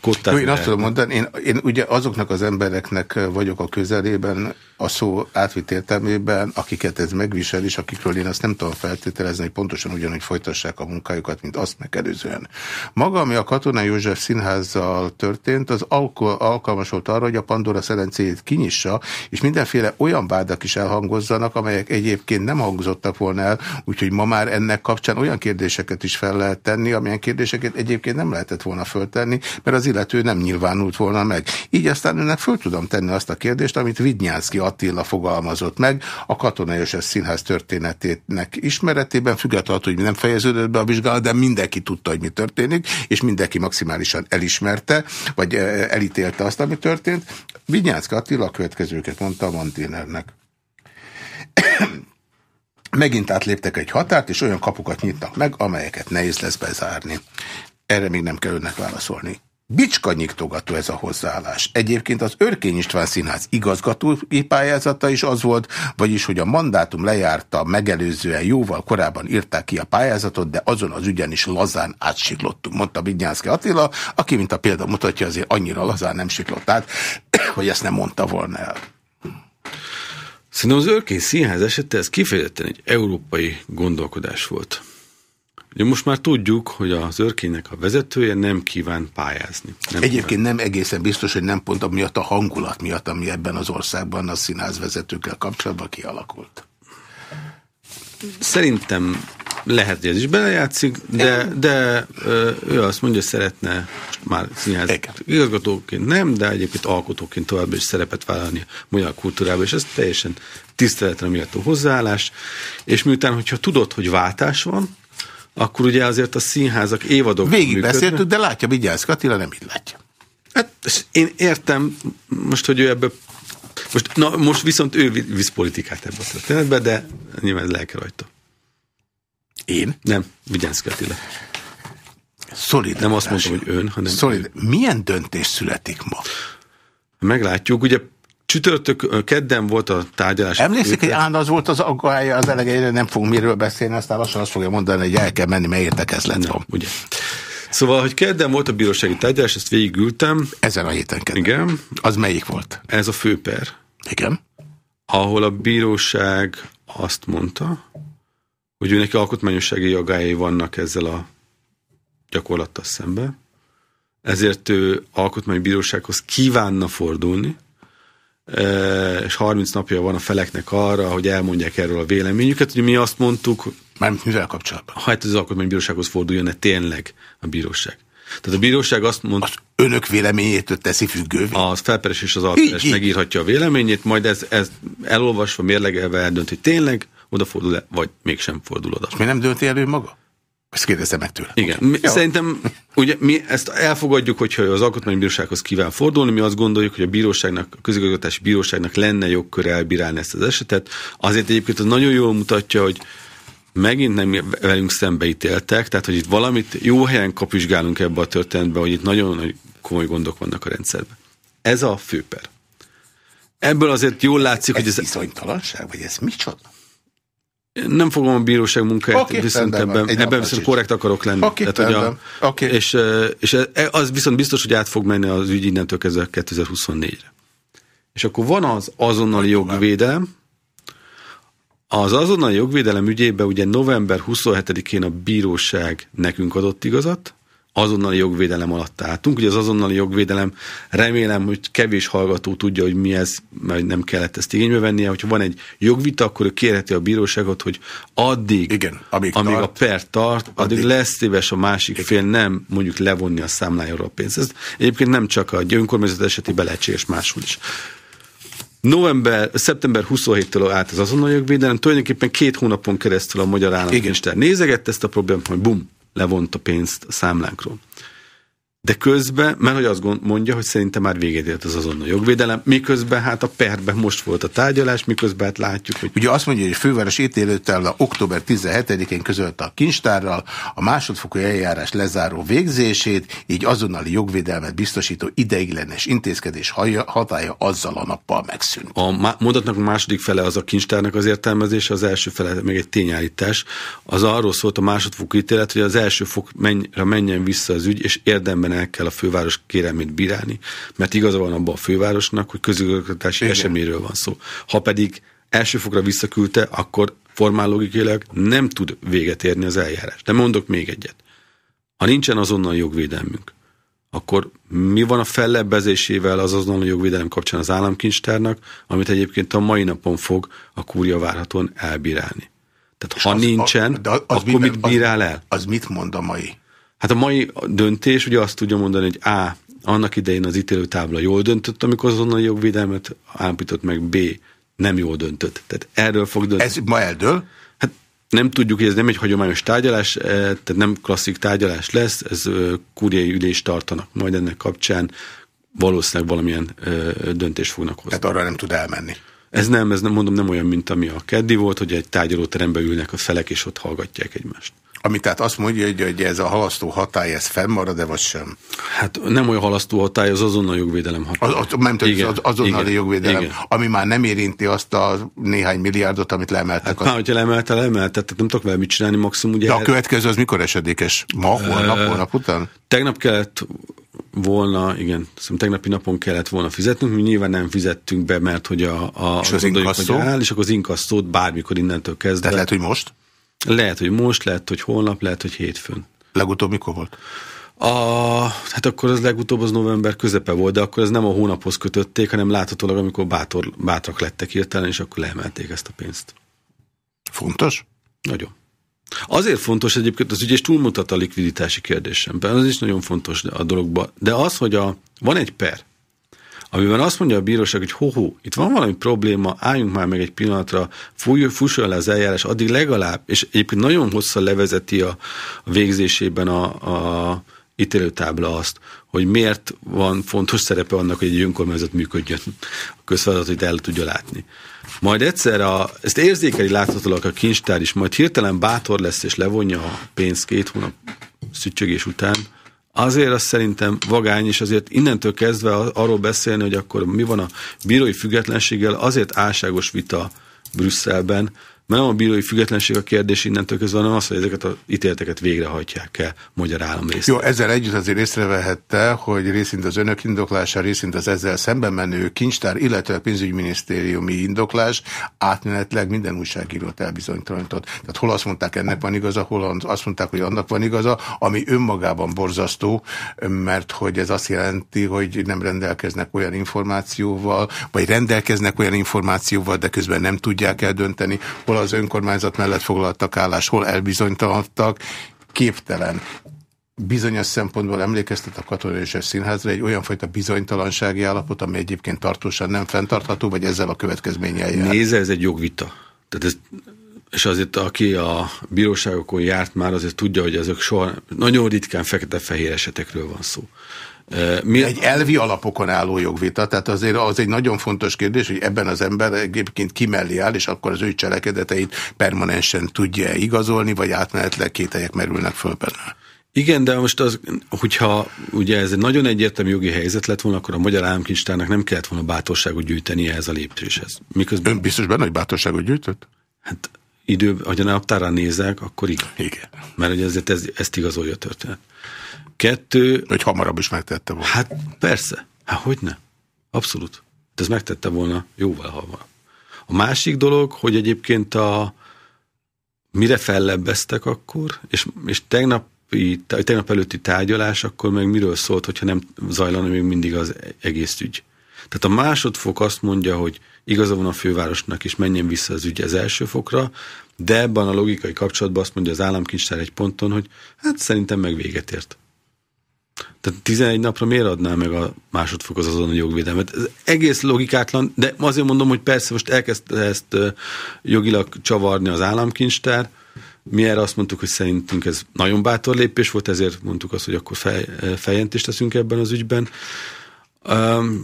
Kottát én azt tudom mondani, én, én ugye azoknak az embereknek vagyok a közelében, a szó átvitt értelmében, akiket ez megvisel, és akikről én azt nem tudom feltételezni, hogy pontosan ugyanúgy folytassák a munkájukat, mint azt megelőzően. Maga, ami a Katona József színházzal történt, az alkalmas volt arra, hogy a Pandora szelencéjét kinyissa, és mindenféle olyan vádak is elhangozzanak, amelyek egyébként nem hangzottak volna el, úgyhogy ma már ennek kapcsán olyan kérdéseket is fel lehet tenni, amilyen kérdéseket egyébként nem lehetett volna föltenni, mert az illető nem nyilvánult volna meg. Így aztán önnek föl tudom tenni azt a kérdést, amit Vidnyánszki Attila fogalmazott meg a Katonai József Színház történetének ismeretében, függetlenül, hogy nem fejeződött be a vizsgálat, de mindenki tudta, hogy mi történik, és mindenki maximálisan elismerte, vagy eh, elítélte azt, ami történt. Vidnyánszki Attila a következőket mondta a Mantinernek. Megint átléptek egy határt, és olyan kapukat nyitnak meg, amelyeket nehéz lesz bezárni. Erre még nem kell önnek válaszolni. Bicska nyiktogató ez a hozzáállás. Egyébként az Örkény István Színház igazgatói pályázata is az volt, vagyis, hogy a mandátum lejárta, megelőzően jóval korábban írták ki a pályázatot, de azon az ügyen is lazán átsiklottunk, mondta Bidnyánszki Attila, aki, mint a példa mutatja, azért annyira lazán nem siklott át, hogy ezt nem mondta volna el. Szerintem az Örkény Színház esete ez kifejezetten egy európai gondolkodás volt. Ugye most már tudjuk, hogy az örkénynek a vezetője nem kíván pályázni. Nem Egyébként kíván. nem egészen biztos, hogy nem pont miatt a hangulat miatt, ami ebben az országban a színházvezetőkkel kapcsolatban kialakult. Szerintem lehet, hogy ez is belejátszik, de, de ő azt mondja, hogy szeretne már színház igazgatóként nem, de egyébként alkotóként tovább is szerepet vállalni a magyar kultúrában, és ez teljesen tiszteletre méltó hozzáállás. És miután, hogyha tudod, hogy váltás van, akkor ugye azért a színházak évadok Végig beszéltük, de látja, Vigyázz Katila nem így látja. Hát én értem most, hogy ő ebből most, na, most viszont ő visz politikát ebbe a történetbe, de nyilván lelke rajta. Én? Nem, Vigyázz Katila. Szolid. Nem azt mondom, hogy ön, hanem... Szolid. Milyen döntés születik ma? Meglátjuk. Ugye Csütörtök, kedden volt a tárgyalás. Emlékszik, hogy állandó az volt az aggája az elejére, nem fogunk miről beszélni, aztán lassan azt fogja mondani, hogy el kell menni, mert értekezlet van. Ugye. Szóval, hogy kedden volt a bírósági tárgyalás, ezt végigültem. Ezen a héten kedden. Igen. Az melyik volt? Ez a főper. Igen. Ahol a bíróság azt mondta, hogy ő neki alkotmányossági jogái vannak ezzel a gyakorlattal szemben, ezért ő alkotmánybírósághoz kívánna fordulni, és 30 napja van a feleknek arra, hogy elmondják erről a véleményüket. Ugye mi azt mondtuk... Mármint mivel kapcsolatban? Hát az alkotmánybírósághoz forduljon-e tényleg a bíróság. Tehát a bíróság azt mondta... Az önök véleményétől teszi függővé? Az felperes és az alperes megírhatja a véleményét, majd ez, ez elolvasva, mérlegelve eldönt, hogy tényleg odafordul-e, vagy mégsem fordul oda. És mi nem dönti elő maga? Ezt kérdezem meg tőle. Igen. Mi, szerintem ugye mi ezt elfogadjuk, hogyha az alkotmánybírósághoz kíván fordulni, mi azt gondoljuk, hogy a bíróságnak, a közigazgatási bíróságnak lenne jogkör elbírálni ezt az esetet. Azért egyébként az nagyon jól mutatja, hogy megint nem velünk szembeítéltek, tehát hogy itt valamit jó helyen kapizsgálunk ebbe a történetbe, hogy itt nagyon nagy komoly gondok vannak a rendszerben. Ez a főper. Ebből azért jól látszik, ez hogy ez... bizonytalanság, vagy ez micsoda? Nem fogom a bíróság munkáját, okay, viszont ebben, ebben viszont korrekt akarok lenni. Okay, Tehát, hogy a, okay. és, és az viszont biztos, hogy át fog menni az ügy innentől kezdve 2024-re. És akkor van az azonnali jogvédelem. Az azonnali jogvédelem ügyében ugye november 27-én a bíróság nekünk adott igazat, azonnali jogvédelem alatt álltunk. Ugye az azonnali jogvédelem, remélem, hogy kevés hallgató tudja, hogy mi ez, mert nem kellett ezt igénybe vennie. Hogyha van egy jogvita, akkor ő kérheti a bíróságot, hogy addig, Igen, amíg, amíg tart, a per tart, addig, addig lesz szíves a másik Igen. fél nem mondjuk levonni a számlájáról a pénzt. Ez egyébként nem csak a önkormányzat esetében lehetséges máshol is. November, szeptember 27-től állt az azonnali jogvédelem, tulajdonképpen két hónapon keresztül a magyar államkincstár nézegett ezt a problémát, hogy bum, levont a pénzt a számlánkról. De közben, mert hogy azt mondja, hogy szerintem már véget ért az azonnal jogvédelem, miközben hát a perben most volt a tárgyalás, miközben hát látjuk, hogy... Ugye azt mondja, hogy a főváros ítélőtel október 17-én közölte a kincstárral a másodfokú eljárás lezáró végzését, így azonnali jogvédelmet biztosító ideiglenes intézkedés hatája azzal a nappal megszűnt. A mondatnak a második fele az a kincstárnak az értelmezése, az első fele meg egy tényállítás. Az arról szólt a másodfokú ítélet, hogy az első fokra menjen vissza az ügy, és érdemben el kell a főváros kérelmét bírálni, mert igaza van abban a fővárosnak, hogy közigazgatási eseményről van szó. Ha pedig elsőfokra visszaküldte, akkor formál logikilag nem tud véget érni az eljárás. De mondok még egyet. Ha nincsen azonnal jogvédelmünk, akkor mi van a fellebbezésével az azonnal jogvédelem kapcsán az államkincstárnak, amit egyébként a mai napon fog a kúria várhatóan elbírálni. Tehát ha az, nincsen, a, de az akkor mit, mit bírál el? Az, az mit mond a mai? Hát a mai döntés ugye azt tudja mondani, hogy A. Annak idején az ítélőtábla jól döntött, amikor azonnal jogvédelmet állapított meg, B. Nem jól döntött. Tehát erről fog dönteni. Ez ma eldől? Hát nem tudjuk, hogy ez nem egy hagyományos tárgyalás, eh, tehát nem klasszik tárgyalás lesz, ez kúriai ülés tartanak majd ennek kapcsán, valószínűleg valamilyen döntést fognak hozni. Tehát arra nem tud elmenni. Ez nem, ez nem mondom, nem olyan, mint ami a keddi volt, hogy egy tárgyalóteremben ülnek a felek, és ott hallgatják egymást. Ami tehát azt mondja, hogy, hogy ez a halasztó hatály, ez fennmarad-e, vagy sem? Hát nem olyan halasztó hatály, az azonnal jogvédelem hatály. Az, az, nem tudom, az azonnali igen, jogvédelem, igen. ami már nem érinti azt a néhány milliárdot, amit leemeltek. Hát az... már, hogyha leemelte, leemelte, tehát nem tudok vele mit csinálni, maximum ugye... De a következő az mikor esedékes? Ma, holnap, holnap után? Tegnap kellett volna, igen, szerintem tegnapi napon kellett volna fizetnünk, mi nyilván nem fizettünk be, mert hogy a, a és az, az inkasszó? áll, és akkor az inkasszót bármikor innentől kezdve. Tehát lehet, hogy most? Lehet, hogy most, lehet, hogy holnap, lehet, hogy hétfőn. Legutóbb mikor volt? A, hát akkor az legutóbb az november közepe volt, de akkor ez nem a hónaphoz kötötték, hanem láthatólag, amikor bátor, bátrak lettek hirtelen, és akkor leemelték ezt a pénzt. Fontos? Nagyon. Azért fontos egyébként az ügy, és túlmutat a likviditási kérdésemben, az is nagyon fontos a dologban. De az, hogy a, van egy per, amiben azt mondja a bíróság, hogy ho-ho, itt van valami probléma, álljunk már meg egy pillanatra, fúj, fusson le az eljárás, addig legalább, és egyébként nagyon hosszan levezeti a, a végzésében a, a ítélőtábla azt, hogy miért van fontos szerepe annak, hogy egy önkormányzat működjön, a közfeladatot el tudja látni. Majd egyszer a, ezt érzékeli láthatólag a kincstár is, majd hirtelen bátor lesz és levonja a pénzt két hónap szücsögés után, azért azt szerintem vagány, és azért innentől kezdve arról beszélni, hogy akkor mi van a bírói függetlenséggel, azért álságos vita Brüsszelben, mert nem a bírói függetlenség a kérdés innentől kezdve, hanem az, hogy ezeket az ítéleteket végrehajtják-e magyar állam részét. Jó, ezzel együtt azért észrevehette, hogy részint az önök indoklása, részint az ezzel szemben menő kincstár, illetve a pénzügyminisztériumi indoklás átmenetleg minden újságírót elbizonytalanított. Tehát hol azt mondták, ennek van igaza, hol azt mondták, hogy annak van igaza, ami önmagában borzasztó, mert hogy ez azt jelenti, hogy nem rendelkeznek olyan információval, vagy rendelkeznek olyan információval, de közben nem tudják eldönteni, hol hol az önkormányzat mellett foglaltak állást, hol elbizonytalanodtak, képtelen bizonyos szempontból emlékeztet a Katonai és Színházra egy olyan fajta bizonytalansági állapot, ami egyébként tartósan nem fenntartható, vagy ezzel a következménnyel jár. Nézze, ez egy jogvita. Tehát ez, és azért, aki a bíróságokon járt már, azért tudja, hogy ezek soha nagyon ritkán fekete-fehér esetekről van szó. Mi... Egy elvi alapokon álló jogvita, tehát azért az egy nagyon fontos kérdés, hogy ebben az ember egyébként kimellé áll, és akkor az ő cselekedeteit permanensen tudja igazolni, vagy átmenetleg kételyek merülnek föl benne. Igen, de most az, hogyha ugye ez egy nagyon egyértelmű jogi helyzet lett volna, akkor a magyar államkincstárnak nem kellett volna bátorságot gyűjteni ehhez a lépéshez. Miközben... Ön biztos benne, hogy bátorságot gyűjtött? Hát idő, ha a naptárán nézek, akkor igen. igen. Mert ugye ezért ez, ezt igazolja a történet. Kettő... Hogy hamarabb is megtette volna. Hát persze. Hát hogy ne? Abszolút. De ez megtette volna jóval hamarabb. A másik dolog, hogy egyébként a mire fellebbeztek akkor, és, és tegnap, tegnap előtti tárgyalás akkor meg miről szólt, hogyha nem zajlana még mindig az egész ügy. Tehát a másodfok azt mondja, hogy igaza van a fővárosnak, és menjen vissza az ügy az első fokra, de ebben a logikai kapcsolatban azt mondja az államkincstár egy ponton, hogy hát szerintem meg véget ért. Tehát 11 napra miért adná meg a másodfok az azon a jogvédelmet? Ez egész logikátlan, de azért mondom, hogy persze most elkezdte ezt jogilag csavarni az államkincstár, Mi erre azt mondtuk, hogy szerintünk ez nagyon bátor lépés volt, ezért mondtuk azt, hogy akkor fej, feljelentést teszünk ebben az ügyben.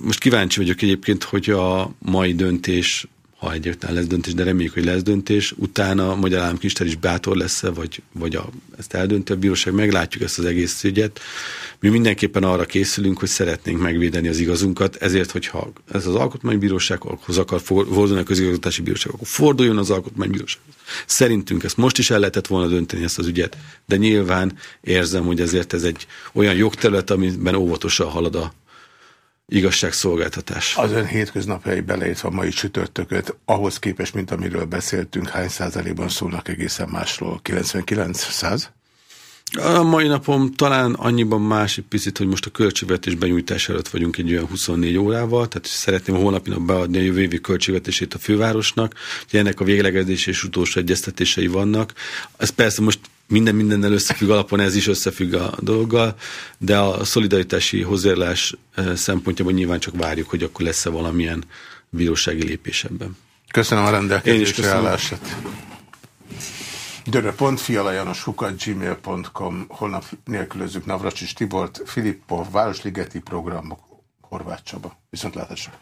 Most kíváncsi vagyok egyébként, hogy a mai döntés ha egyáltalán lesz döntés, de reméljük, hogy lesz döntés, utána a Magyar Államkincstár is bátor lesz-e, vagy, vagy a, ezt eldönti a bíróság, meglátjuk ezt az egész ügyet. Mi mindenképpen arra készülünk, hogy szeretnénk megvédeni az igazunkat, ezért, hogyha ez az alkotmánybírósághoz akar fordulni a közigazgatási bíróság, akkor forduljon az alkotmánybíróság. Szerintünk ezt most is el lehetett volna dönteni ezt az ügyet, de nyilván érzem, hogy ezért ez egy olyan jogterület, amiben óvatosan halad a igazságszolgáltatás. Az ön hétköznapjai beleértve a mai csütörtököt, ahhoz képest, mint amiről beszéltünk, hány százalékban szólnak egészen másról? 99 száz? A mai napom talán annyiban más egy picit, hogy most a költségvetés benyújtás előtt vagyunk egy olyan 24 órával, tehát szeretném a holnapi nap beadni a jövő évi költségvetését a fővárosnak, hogy ennek a végleges és utolsó egyeztetései vannak. Ez persze most minden mindennel összefügg alapon, ez is összefügg a dologgal, de a szolidaritási hozzájárulás eh, szempontjából nyilván csak várjuk, hogy akkor lesz-e valamilyen bírósági lépés ebben. Köszönöm a rendelkezésre állását. gmail.com Holnap nélkülözzük Navracsis Tibort, Filippov, Városligeti programok, Horváth Csaba. Viszontlátásra.